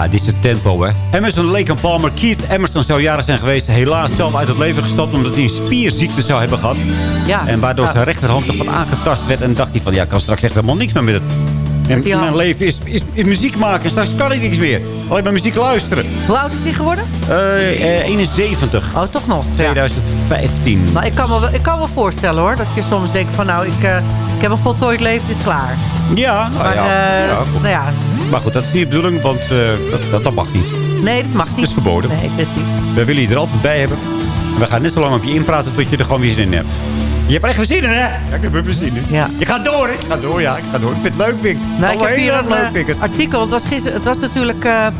Ja, dit is het tempo, hè. Emerson, Lake en Palmer. Keith Emerson zou jaren zijn geweest. Helaas zelf uit het leven gestapt omdat hij een spierziekte zou hebben gehad. Ja. En waardoor Ja. zijn rechterhand wat aangetast werd. En dacht hij van, ja, ik kan straks echt helemaal niks meer met het. En mijn hand. leven is, is, is muziek maken. En straks kan ik niks meer. Alleen maar muziek luisteren. Hoe oud is hij geworden? Eh, eh, 71. Oh, toch nog? Ja. 2015. Maar ik kan, me wel, ik kan me voorstellen hoor. Dat je soms denkt van nou, ik, eh, ik heb een voltooid leven, het is klaar. Ja, nou maar, ja. eh, ja. nou ja, Maar goed, dat is niet de bedoeling, want eh, dat, dat, dat mag niet. nee, dat mag niet. Dat is verboden. Nee, precies. We willen je er altijd bij hebben. En we gaan net zo lang op je inpraten tot je er gewoon weer zin in hebt. Je hebt er echt zin in, hè? Ja, ik heb er zin in. Ja. Je gaat door, hè? Ik ga door, ja. Ik ga door. Ik vind het leuk, Pik. Nou, ik heb hier een leuk, eh, Pik. artikel. Het was, gisteren, het was natuurlijk eh, eh,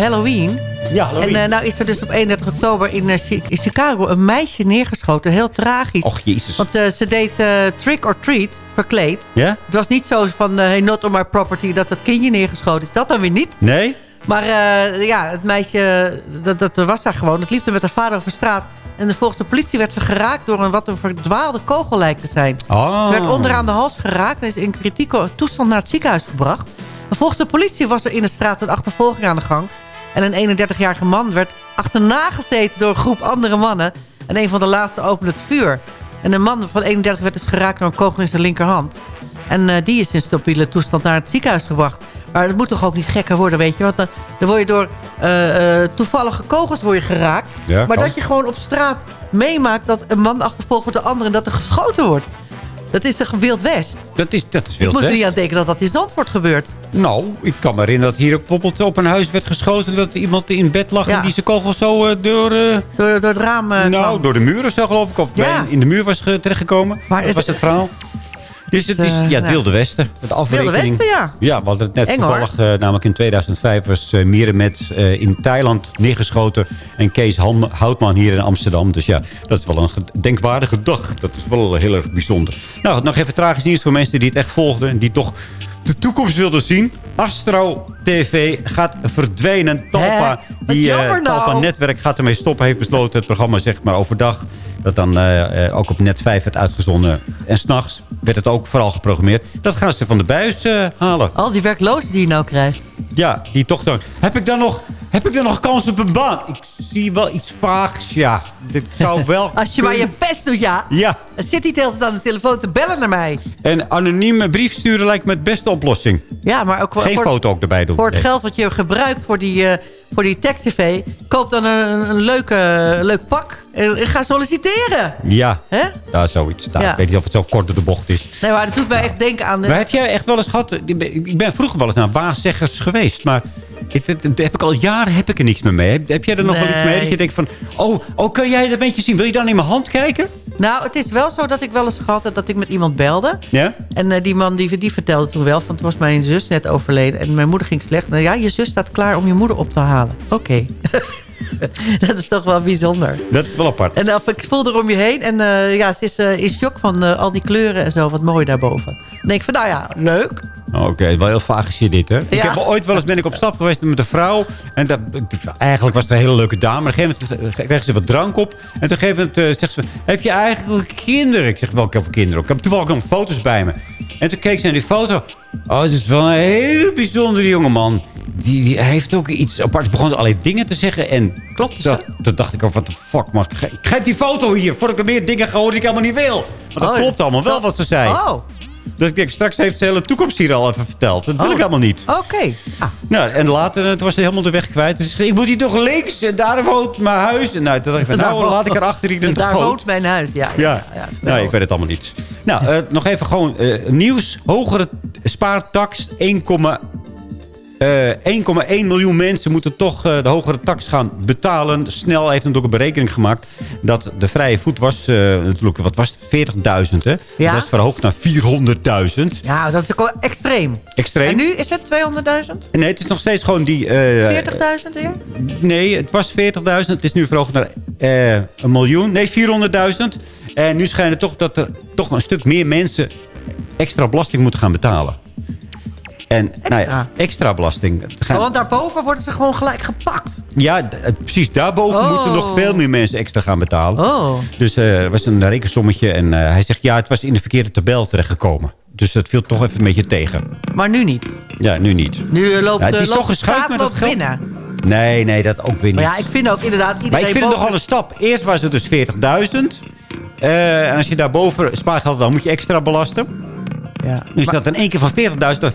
Halloween. Ja, Halloween. En eh, nou is er dus op 31 oktober in, eh, in Chicago een meisje neergeschoten. Heel tragisch. Och, jezus. Want eh, ze deed trick or treat, verkleed. Ja? Het was niet zo van, hey, not on my property, dat het kindje neergeschoten is. Dat dan weer niet. Nee? Maar ja, het meisje, dat, dat was daar gewoon. Het liefde met haar vader over straat. En volgens de politie werd ze geraakt door een wat een verdwaalde kogel lijkt te zijn. Oh. Ze werd onderaan de hals geraakt en is in kritieke toestand naar het ziekenhuis gebracht. Maar volgens de politie was er in de straat een achtervolging aan de gang. En een 31-jarige man werd achterna gezeten door een groep andere mannen. En een van de laatste opende het vuur. En een man van 31 werd dus geraakt door een kogel in zijn linkerhand. En eh, die is in stabiele toestand naar het ziekenhuis gebracht. Maar het moet toch ook niet gekker worden, weet je. Want dan, dan word je door eh, eh, toevallige kogels word je geraakt. Ja, maar kan. dat je gewoon op straat meemaakt dat een man achtervolgd wordt door anderen... en dat er geschoten wordt. Dat is toch een Wild West? Dat is, dat is Ik wild, moet er niet aan denken dat dat in Zandvoort gebeurt. Nou, ik kan me herinneren dat hier bijvoorbeeld op een huis werd geschoten... dat iemand in bed lag Ja. en die zijn kogel zo eh, door... eh, Door, door het raam eh, nou, kwam. door de muren zo geloof ik. Of Ja. in de muur was ge- terechtgekomen. Maar dat het- was het verhaal. Dus het is eh, ja, het. Wilde Westen. Het afrekening. Wilde Westen, ja. Ja, we hadden het net Eng, toevallig. eh, namelijk in 2005 was uh, eh, in Thailand neergeschoten. En Kees Ham- Houtman hier in Amsterdam. Dus ja, dat is wel een denkwaardige dag. Dat is wel heel erg bijzonder. Nou, nog even tragisch nieuws voor mensen die het echt volgden. En die toch de toekomst wilden zien. Astro TV gaat verdwijnen. Talpa, Hè? Die nou. Talpa Netwerk gaat ermee stoppen. Heeft besloten het programma zeg maar overdag. Dat dan eh, eh, ook op net 5 werd uitgezonden. En s'nachts werd het ook vooral geprogrammeerd. Dat gaan ze van de buis eh, halen. Al die werklozen die je nou krijgt. Ja, die toch dan... Heb ik dan nog, heb ik dan nog kans op een baan? Ik zie wel iets vaags, ja. Dit zou wel Als je maar je best doet, ja. Ja, Dan zit hij de hele tijd aan de telefoon te bellen naar mij. en anonieme brief sturen lijkt me het beste oplossing. Ja, maar ook Geen voor, foto ook erbij doen. voor het Nee. geld wat je gebruikt voor die, voor die tekst-tv... koop dan een, een leuke, leuk pak en, ga solliciteren. Ja, Hè? daar zoiets staat. Ja. Ik weet niet of het zo kort door de bocht is. Nee, maar het doet mij echt denken aan... De, Maar heb jij echt wel eens gehad... Ik ben vroeger wel eens naar waarzeggers geweest, maar... Heb ik al jaren heb ik er niks meer mee. Heb, jij er nog wel iets mee dat je denkt van... Oh, oh, kun jij dat een beetje zien? Wil je dan in mijn hand kijken? Nou, het is wel zo dat ik wel eens gehad heb dat ik met iemand belde. Ja? En eh, die man die, die vertelde toen wel, van toen was mijn zus net overleden. En mijn moeder ging slecht. Nou ja, je zus staat klaar om je moeder op te halen. Oké. dat is toch wel bijzonder. Dat is wel apart. En of ik voel er om je heen. En eh, ja, ze is eh, in shock van al die kleuren en zo. Wat mooi daarboven. Dan denk ik van, nou ja, leuk. Oké, wel heel vaag is je dit, hè? Ik heb ooit wel eens ben ik op stap geweest met een vrouw. En dat, eigenlijk was het een hele leuke dame. Maar op een gegeven moment kreeg ze wat drank op. En gegeven moment eh, zegt ze... Heb je eigenlijk kinderen? Ik zeg, welke kinderen? Ik heb toevallig nog foto's bij me. En toen keek ze naar die foto. Oh, het is wel een heel bijzondere jongeman. Die, die heeft ook iets apart. Ze begon allerlei dingen te zeggen. En Klopt, dat, toen dacht ik, oh, wat de fuck. Maar ge- geef die foto hier, voordat ik er meer dingen ga horen die ik helemaal niet wil. Want dat Oh, klopt allemaal wel wat ze zei. Oh, Dus ik denk, straks heeft ze de hele toekomst hier al even verteld. Dat wil Oh. ik helemaal niet. oké. Ah, Nou, en later toen was ze helemaal de weg kwijt. Dus ik moet hier toch links. En daar woont mijn huis. En nou, toen dacht ik, nou wo- laat ik erachter hier het daar woont mijn huis. Ja, ja, Ja, ja, nou, ik weet het allemaal niet. Nou, eh, nog even gewoon eh, nieuws. Hogere spaartax. 1, eh 1,1 miljoen mensen moeten toch eh, de hogere tax gaan betalen. Snel heeft natuurlijk een berekening gemaakt dat de vrije voet was, eh, natuurlijk, wat was het? 40.000 hè? Ja. Dat is verhoogd naar 400.000. ja, dat is ook extreem. Extreem. En nu is het 200.000? 40.000 Nee, het is nog steeds gewoon die... eh, weer? Nee, het was 40.000. Het is nu verhoogd naar eh, een miljoen. Nee, 400.000. En nu schijnt het toch dat er toch een stuk meer mensen extra belasting moeten gaan betalen. En nou ja, extra belasting. Het gaan- Oh, want daarboven worden ze gewoon gelijk gepakt. ja, het- precies daarboven Oh. moeten nog veel meer mensen extra gaan betalen. Oh. Dus eh, er was een rekensommetje en eh, hij zegt ja, het was in de verkeerde tabel terechtgekomen. Dus dat viel toch even een beetje tegen. Maar nu niet. Ja, nu niet. Nu eh, loopt, Ja, het eh, is loopt zo de staat met loopt binnen. Nee, nee, dat ook weer niet. Maar ja, ik vind ook inderdaad iedereen Maar ik vind het nogal een stap. Eerst was het dus 40.000. Eh, en als je daarboven spaargeld dan moet je extra belasten. Ja. Dus dat in één keer van 40.000 naar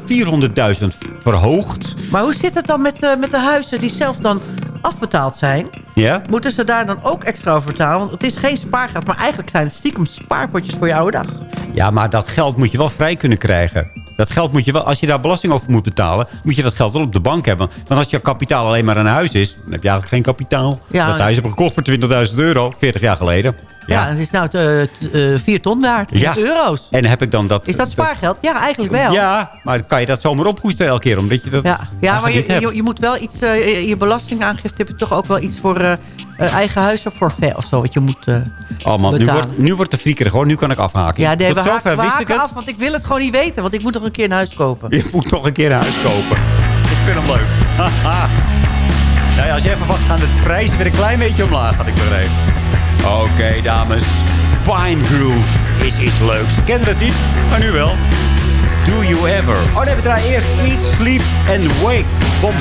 400.000 verhoogd. Maar hoe zit het dan met, eh, met de huizen die zelf dan afbetaald zijn... Ja? moeten ze daar dan ook extra over betalen. Want het is geen spaargeld, maar eigenlijk zijn het stiekem spaarpotjes voor je oude dag. Ja, maar dat geld moet je wel vrij kunnen krijgen. Dat geld moet je wel, als je daar belasting over moet betalen... moet je dat geld wel op de bank hebben. Want als je kapitaal alleen maar een huis is... dan heb je eigenlijk geen kapitaal. Ja, dat huis heb ik gekocht voor 20.000 euro, 40 jaar geleden. Ja, het is nou eh, 4 ton waard. Ja. euro's. En heb ik dan dat... Is dat spaargeld? Ja, eigenlijk wel. Ja, maar kan je dat zomaar ophoesten elke keer? Omdat je dat Ja, ja maar je, je, je moet wel iets... eh, je belastingaangifte heb je toch ook wel iets voor eh, eh, eigen huis of forfait of zo. Wat je moet eh, Oh man, nu wordt, nu wordt het hoor. Nu kan ik afhaken. Ja, nee, Tot we zover haken, we wist ik het. af, want ik wil het gewoon niet weten. Want ik moet nog een keer een huis kopen. Je moet nog een keer een huis kopen. Ik vind hem leuk. Nou ja, als je even wacht, gaan de prijzen weer een klein beetje omlaag, had ik begrepen. Oké, dames. Pine Groove is iets leuks. Kende het niet, maar nu wel. Do You Ever. Oh nee, we draaien eerst Eat, Sleep and Wake. Bob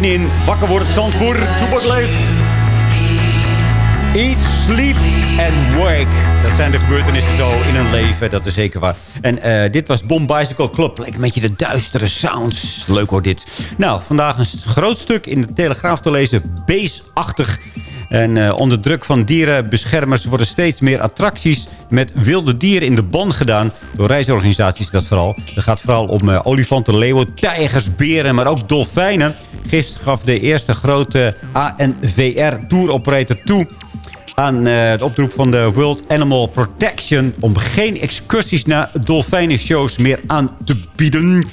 10 in. Wakker wordt Zandvoer, toepakleef. Eat, sleep and wake. Dat zijn de gebeurtenissen zo in een leven, dat is zeker waar. En eh, dit was Bomb Bicycle Club. Lekker een beetje de duistere sounds. Leuk hoor dit. Nou, vandaag een groot stuk in de Telegraaf te lezen. Beestachtig. En eh, onder druk van dierenbeschermers worden steeds meer attracties met wilde dieren in de ban gedaan. Door reisorganisaties dat vooral. Het gaat vooral om eh, olifanten, leeuwen, tijgers, beren, maar ook dolfijnen. Gisteren gaf de eerste grote ANVR-tour operator toe aan eh, de oproep van de World Animal Protection... om geen excursies naar dolfijnenshows meer aan te bieden.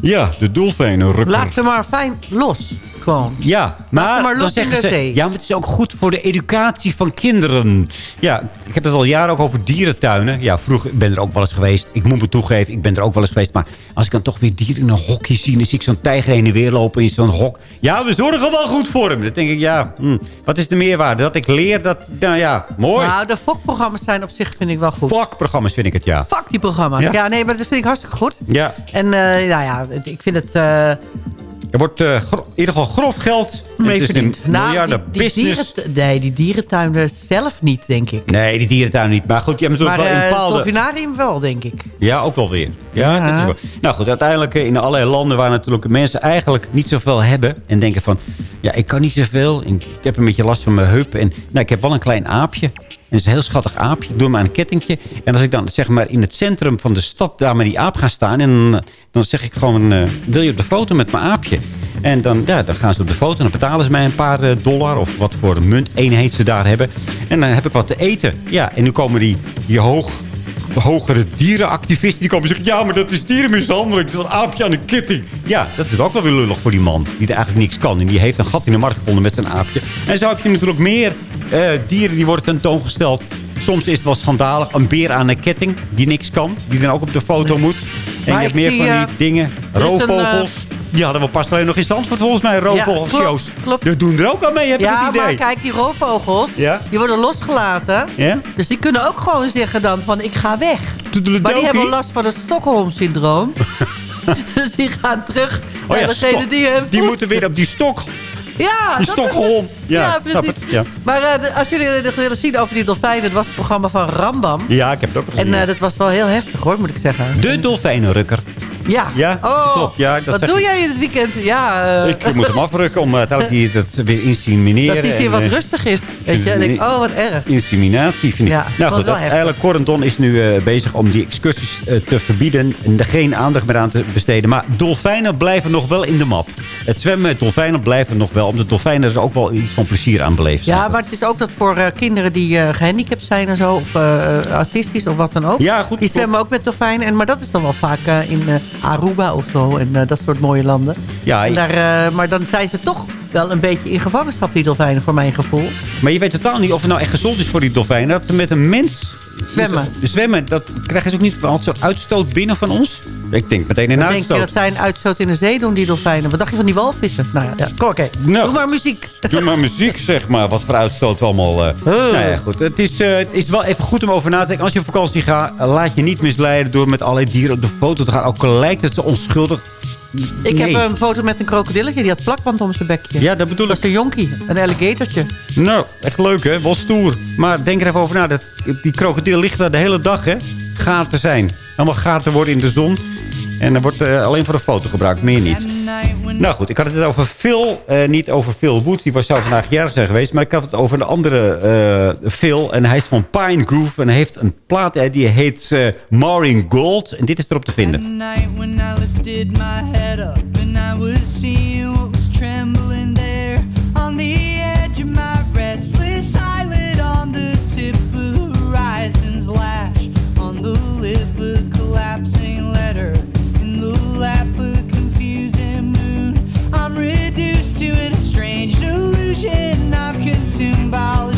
Ja, de dolfijnen. Laat ze maar fijn los. Gewoon. Ja, maar, maar dan zeggen ze... zee. Ja, maar het is ook goed voor de educatie van kinderen. Ja, ik heb het al jaren ook over dierentuinen. Ja, vroeger ben ik er ook wel eens geweest. Ik moet me toegeven, ik ben er ook wel eens geweest. Maar als ik dan toch weer dieren in een hokje zie... dan zie ik zo'n tijger heen en weer lopen in zo'n hok. Ja, we zorgen wel goed voor hem. Dan denk ik, ja, hm, wat is de meerwaarde? Dat ik leer dat... Nou ja, mooi. Nou, de fokprogramma's zijn op zich, vind ik wel goed. Vakprogramma's vind ik het, ja. Fuck die programma's. Ja? Ja, nee, maar dat vind ik hartstikke goed. Ja, En eh, nou ja, ik vind het... eh, er wordt eh, in ieder geval grof geld mee Het een verdiend. Nou, miljarden die, die business. dieren, nee, die dierentuin eh, zelf niet, denk ik. Nee, die dierentuin niet. Maar goed, je hebt natuurlijk wel eh, in het bepaalde... dolfinarium wel, denk ik. Ja, ook wel weer. Ja, Ja. Dat is wel. Nou goed, uiteindelijk eh, in allerlei landen waar natuurlijk mensen eigenlijk niet zoveel hebben. En denken van, ja, ik kan niet zoveel. Ik heb een beetje last van mijn heup. En nou, ik heb wel een klein aapje. En het is een heel schattig aapje. Ik doe hem aan een kettingje. En als ik dan zeg maar in het centrum van de stad daar met die aap ga staan. En dan, dan zeg ik gewoon, eh, wil je op de foto met mijn aapje? En dan, ja, dan gaan ze op de foto en dan betalen ze mij een paar eh, dollar... of wat voor munteenheid ze daar hebben. En dan heb ik wat te eten. Ja, en nu komen die, die hoog de hogere dierenactivisten die komen zeggen... ja, maar dat is dierenmishandeling. Dat aapje aan een ketting. Ja, dat is ook wel weer lullig voor die man. Die er eigenlijk niks kan. En die heeft een gat in de markt gevonden met zijn aapje. En zo heb je natuurlijk meer eh, dieren die worden tentoongesteld. Soms is het wel schandalig. Een beer aan een ketting die niks kan. Die dan ook op de foto moet. En Maar je hebt meer zie, van die eh, dingen. is een, Roofvogels. Die hadden we pas alleen nog in Zandvoort volgens mij. Roofvogels, klopt, Joost. klopt. Die doen er ook aan mee, heb ja, ik het idee. maar kijk, die roofvogels, Ja? die worden losgelaten. Ja? Dus die kunnen ook gewoon zeggen dan van, ik ga weg. Maar die hebben last van het Stockholm-syndroom. dus die gaan terug Oh ja, naar degene die hem Die moeten weer op die stok. Ja, Die dat is Stockholm. het. Ja, Ja, precies. ja. Maar eh, als jullie het willen zien over die dolfijnen... het was het programma van Rambam. Ja, ik heb het ook gezien. En eh, dat was wel heel heftig hoor, moet ik zeggen. De dolfijnenrukker. Ja. Ja, oh, klopt. Ja, dat wat doe ik. jij in het weekend? Ja, eh, Ik moet hem afrukken om uiteindelijk die, dat weer insemineren. dat hij weer wat eh, rustig is. Weet je, en ik, oh wat erg. Inseminatie vind ik. Ja, nou goed, eigenlijk Corendon is nu eh, bezig om die excursies eh, te verbieden. En er geen aandacht meer aan te besteden. Maar dolfijnen blijven nog wel in de map. Het zwemmen met dolfijnen blijven nog wel. Omdat dolfijnen er ook wel iets van plezier aan beleven. Ja, maar het is ook dat voor eh, kinderen die eh, gehandicapt zijn en zo... of eh, eh, autistisch of wat dan ook. Ja, goed, Die zwemmen ook met dolfijnen. En, maar dat is dan wel vaak eh, in eh, Aruba of zo. En eh, dat soort mooie landen. Ja, En ik- daar, eh, maar dan zijn ze toch wel een beetje in gevangenschap, die dolfijnen, voor mijn gevoel. Maar je weet totaal niet of het nou echt gezond is voor die dolfijnen. Dat ze met een mens... Zwemmen. Zwemmen, dat krijgen ze ook niet als soort uitstoot binnen van ons. Ik denk meteen een Dan denk je uitstoot. dat zij een uitstoot in de zee doen, die dolfijnen. Wat dacht je van die walvissen? Nou ja, ja. Kom, oké. Nou. Doe maar muziek. Doe maar muziek, zeg maar. Wat voor uitstoot we allemaal... eh. Nou ja, goed. Het is, eh, het is wel even goed om over na te denken. Als je op vakantie gaat, eh, laat je niet misleiden... door met allerlei dieren op de foto te gaan. Ook al lijkt het zo onschuldig. Ik Nee. heb een foto met een krokodilletje. Die had plakband om zijn bekje. Ja, dat bedoel Dat ik. is een jonkie. Een alligatortje. Nou, echt leuk, hè? Wel stoer. Maar denk er even over na. Dat, die krokodil ligt daar de hele dag, hè? Gaten zijn. Helemaal gaten worden in de zon. En er wordt eh, alleen voor een foto gebruikt, meer niet. Nou goed, ik had het over Phil, eh, niet over Phil Wood. Die was zou vandaag jarig zijn geweest. Maar ik had het over een andere eh, Phil. En hij is van Pine Groove. En hij heeft een plaat die heet Maureen Gold. En dit is erop te vinden. on the delusion I'm consumed by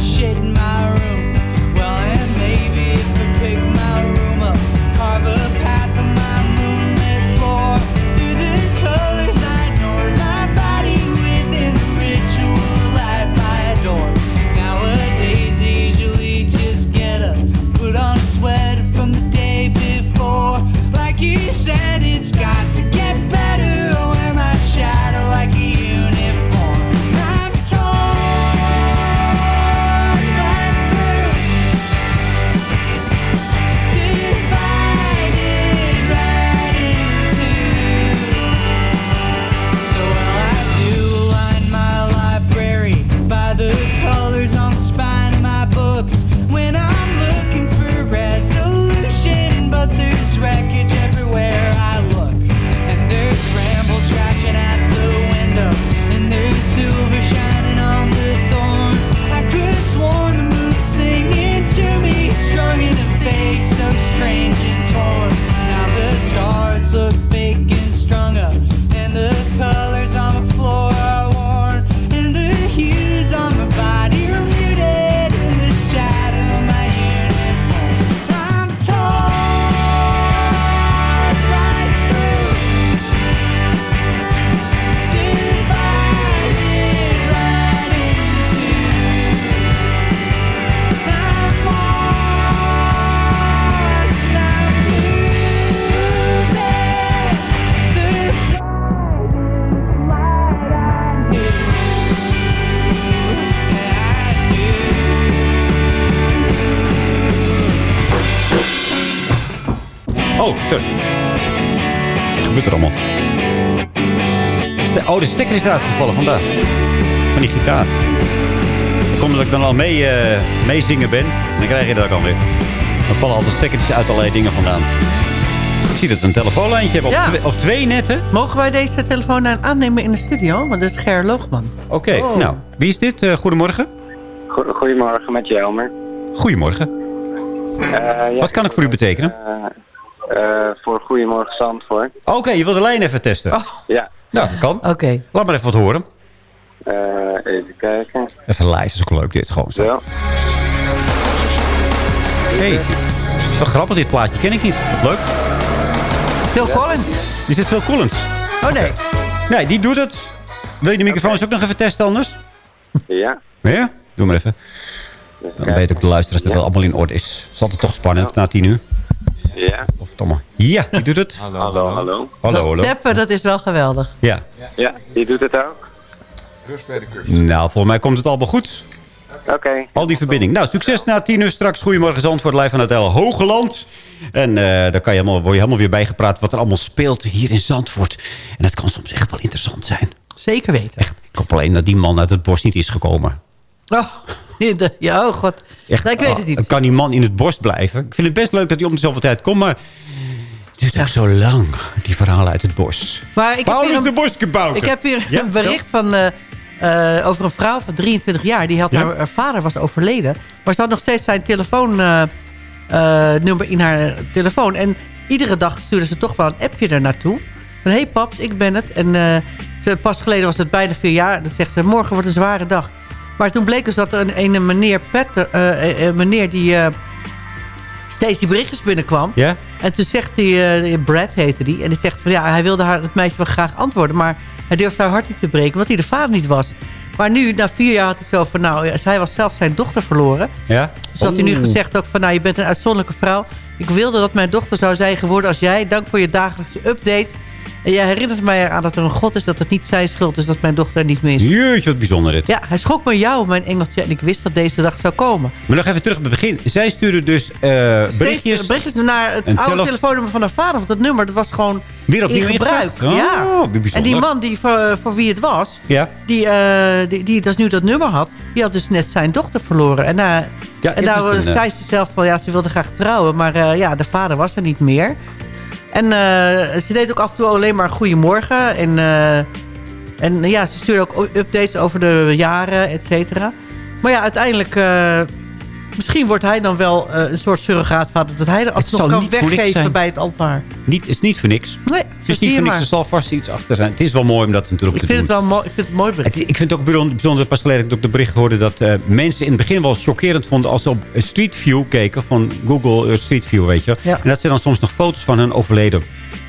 is eruit gevallen vandaag. Van die gitaar. Dat komt omdat ik dan al mee, eh, meezingen ben. Dan krijg je dat ook alweer. Dan vallen altijd stekkertjes uit allerlei dingen vandaan. Ik zie dat we een telefoonlijntje hebben op, twee, op twee netten. Mogen wij deze telefoon aannemen in de studio? Want dat is Ger Loogman. Oké, Oh. nou, wie is dit? Eh, goedemorgen. Go- Goedemorgen, met Jelmer. Goedemorgen. Eh, ja, Wat kan ik voor u betekenen? voor Goedemorgen Zandvoort. Oké, je wilt de lijn even testen. Ja, Nou, dat kan. Oké. Laat maar even wat horen. eh, even kijken. Even live, is ook leuk dit, gewoon zo. Zo. Hey, wat grappig, dit plaatje ken ik niet. Leuk. Phil Collins. Is dit Phil Collins? Oh nee. Nee, die doet het. Wil je de microfoons ook nog even testen anders? Ja. Ja? Doe maar even. Dan weet ook de luisteraars dat het allemaal in orde is. Het is altijd toch spannend na tien uur. Ja. Ja, die doet het. Hallo, hallo. Hallo, Hallo, hallo. Teppen, dat is wel geweldig. Ja. Ja, die doet het ook. Nou, volgens mij komt het allemaal goed. Oké. Al die verbinding. Nou, succes na tien uur straks. Goedemorgen Zandvoort, live van het El Hogeland. En eh daar kan je helemaal, word je helemaal weer bijgepraat wat er allemaal speelt hier in Zandvoort. En dat kan soms echt wel interessant zijn. Zeker weten. Echt, ik hoop alleen dat die man uit het bos niet is gekomen. Oh, ja, oh god. Echt, ik weet het oh, niet. Kan die man in het bos blijven? Ik vind het best leuk dat hij om de zoveel tijd komt, maar... Het duurt ook zo lang, die verhalen uit het bos. Maar ik heb hier een- de. Ik heb hier Ja, een bericht van, eh, eh, over een vrouw van 23 jaar. Die had Ja? haar, haar vader was overleden. Maar ze had nog steeds zijn telefoonnummer in haar telefoon. En iedere dag stuurde ze toch wel een appje er naartoe. Van, hey paps, ik ben het. En eh, ze, pas geleden was het bijna vier jaar. Dan zegt ze, morgen wordt een zware dag. Maar toen bleek dus dat er een, een meneer, Petter, eh, eh, meneer die eh, steeds die berichtjes binnenkwam. Ja? En toen zegt hij, eh, Brad heette die. En die zegt van ja, hij wilde haar, het meisje wel graag antwoorden. Maar hij durfde haar hart niet te breken, omdat hij de vader niet was. Maar nu, na vier jaar, had hij zo van nou, ja, hij was zelf zijn dochter verloren. Ja? Dus had hij nu Oeh. gezegd ook van nou, je bent een uitzonderlijke vrouw. Ik wilde dat mijn dochter zou zijn geworden als jij. Dank voor je dagelijkse update. En jij herinnert mij eraan dat er een God is, dat het niet zijn schuld is dat mijn dochter er niet meer is. Jeetje, wat bijzonder dit. Ja, hij schrok me jou, mijn engeltje. En ik wist dat deze dag zou komen. Maar nog even terug bij het begin. Zij stuurde dus eh, berichtjes... Steeds berichtjes naar het oude telef- telefoonnummer van haar vader. Want dat nummer, dat was gewoon Weer opnieuw in gebruik. ingebracht? ja. Oh, bijzonder. En die man die voor, voor wie het was, Ja. die, eh, die, die dus nu dat nummer had... die had dus net zijn dochter verloren. En, eh, Ja, en nou eh, zei ze zelf van, ja, ze wilde graag trouwen. Maar eh, ja, de vader was er niet meer. En eh, ze deed ook af en toe alleen maar goedemorgen. En, eh, en ja, ze stuurde ook updates over de jaren, et cetera. Maar ja, uiteindelijk... misschien wordt hij dan wel eh, een soort surrogaatvader... dat hij er alsnog kan weggeven bij het altaar. Niet, het is niet voor niks. Nee, Het is niet voor niks. Er zal vast iets achter zijn. Het is wel mooi om dat natuurlijk Ik te vind doen. het wel mooi, ik vind het mooi bericht. Het- ik vind het ook bijzonder, pas geleden dat ik de bericht hoorde... dat mensen in het begin wel chockerend vonden... als ze op Street View keken van Google eh, Street View, weet je. Ja. En dat ze dan soms nog foto's van hun overleden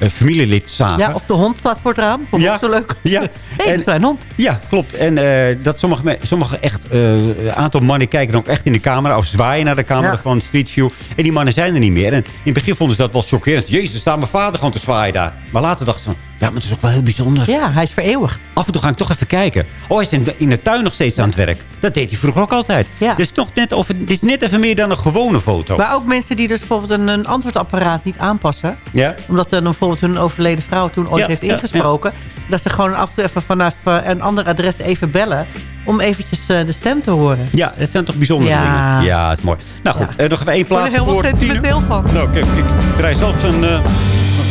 familielid zagen. Ja, of de hond staat voor het raam. Vond ik Ja. zo leuk. Ja. Hey, is mijn hond. Ja, klopt. En eh, dat sommige, sommige echt, eh, een aantal mannen kijken dan ook echt in de camera... of zwaaien naar de camera Ja. van Street View. En die mannen zijn er niet meer. En in het begin vonden ze dat wel chockerend. Jezus, staat mijn vader gewoon te zwaaien daar. Maar later dachten ze van, ja, maar het is ook wel heel bijzonder. Ja, hij is vereeuwigd. Af en toe ga ik toch even kijken. Oh, hij is in de, in de tuin nog steeds aan het werk. Dat deed hij vroeger ook altijd. Ja. Dus toch net of, het is net even meer dan een gewone foto. Maar ook mensen die dus bijvoorbeeld een, een antwoordapparaat niet aanpassen. Ja? Omdat er dan bijvoorbeeld hun overleden vrouw toen ooit Ja, heeft ja, ingesproken. Dat ze gewoon af en toe even vanaf eh, een ander adres even bellen. Om eventjes eh, de stem te horen. Ja, dat zijn toch bijzondere dingen. Ja, dat is mooi. Nou goed, eh, nog even één Ik word plaat er voor uur. sentimenteel van. Nou, kijk, ik draai zelfs een, eh,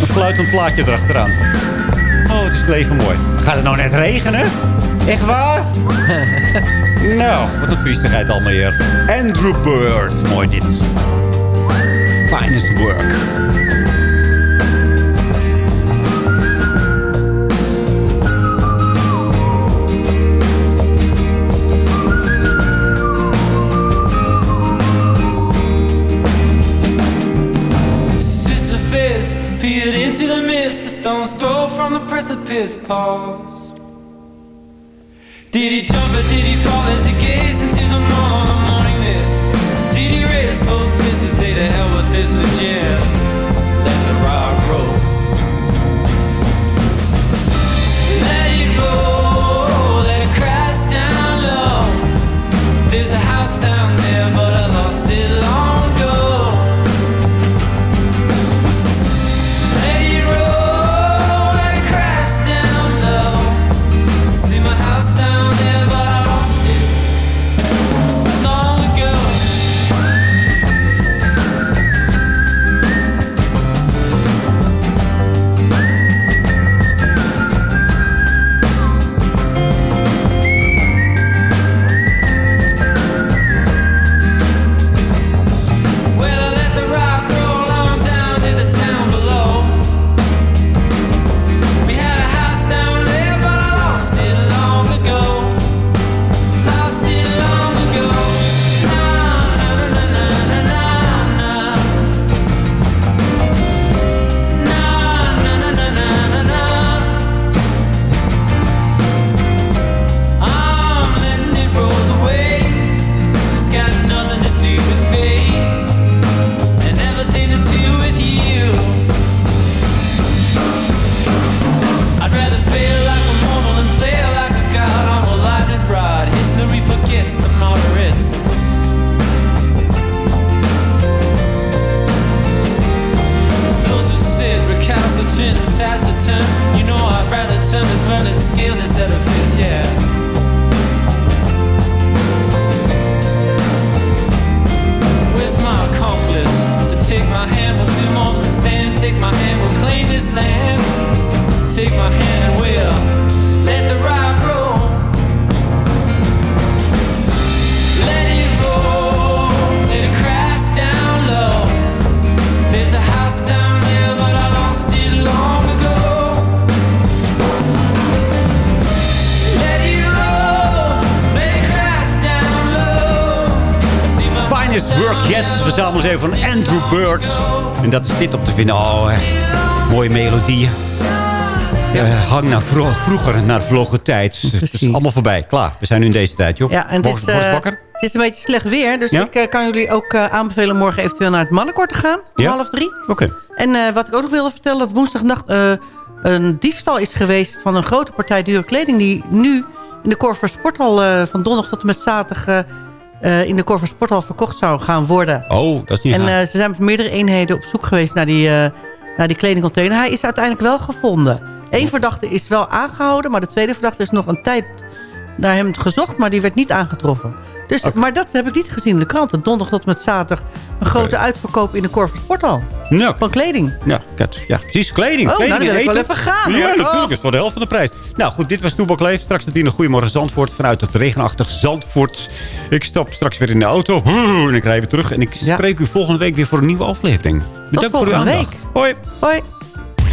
een fluitend plaatje erachteraan. Oh, het is het leven mooi. Gaat het nou net regenen? Echt waar? nou, wat een triestigheid allemaal hier. Andrew Bird, mooi dit. Finest work. Sisyphus into the mist, a stone's throw from the precipice paused. Did he jump or did he fall as he gazed into the morn, the morning mist? Did he raise both fists and say to hell with this jest? Let the rock roll. Let it roll, let it crash down low. There's a house down there, even van Andrew Bird. En dat is dit op te vinden. Oh, mooie melodieën. Ja, hang naar vro- vroeger, naar vlogge tijd. Het is allemaal voorbij. Klaar. We zijn nu in deze tijd, joh. Ja, en het Boris- is, eh, Bakker? het is een beetje slecht weer. Dus Ja? ik eh, kan jullie ook eh, aanbevelen morgen eventueel naar het Mannenkoor te gaan. Om Ja? half drie. Oké. En eh, wat ik ook nog wilde vertellen, dat woensdagnacht eh, een diefstal is geweest van een grote partij dure kleding die nu in de Corver Sporthal eh, van donderdag tot en met zaterdag eh, in de Corver Sporthal verkocht zou gaan worden. Oh, dat is niet En eh, ze zijn met meerdere eenheden op zoek geweest naar die, eh, naar die kledingcontainer. Hij is uiteindelijk wel gevonden. Eén verdachte is wel aangehouden, maar de tweede verdachte is nog een tijd naar hem gezocht, maar die werd niet aangetroffen. Dus, Maar dat heb ik niet gezien in de kranten. Donderdag tot met zaterdag een grote uitverkoop in de Corver Sporthal. Ja. Van kleding. Ja, kat. ja, precies. Kleding. Oh, kleding nou, dan en wil ik wel even gaan, Ja, hoor. natuurlijk. Oh. is voor de helft van de prijs. Nou goed, dit was Toebak Leef. Straks in een Goedemorgen Zandvoort. Vanuit het regenachtig Zandvoort. Ik stap straks weer in de auto. En ik rij weer terug. En ik spreek u volgende week weer voor een nieuwe aflevering. Bedankt voor uw volgende aandacht. Hoi. Hoi.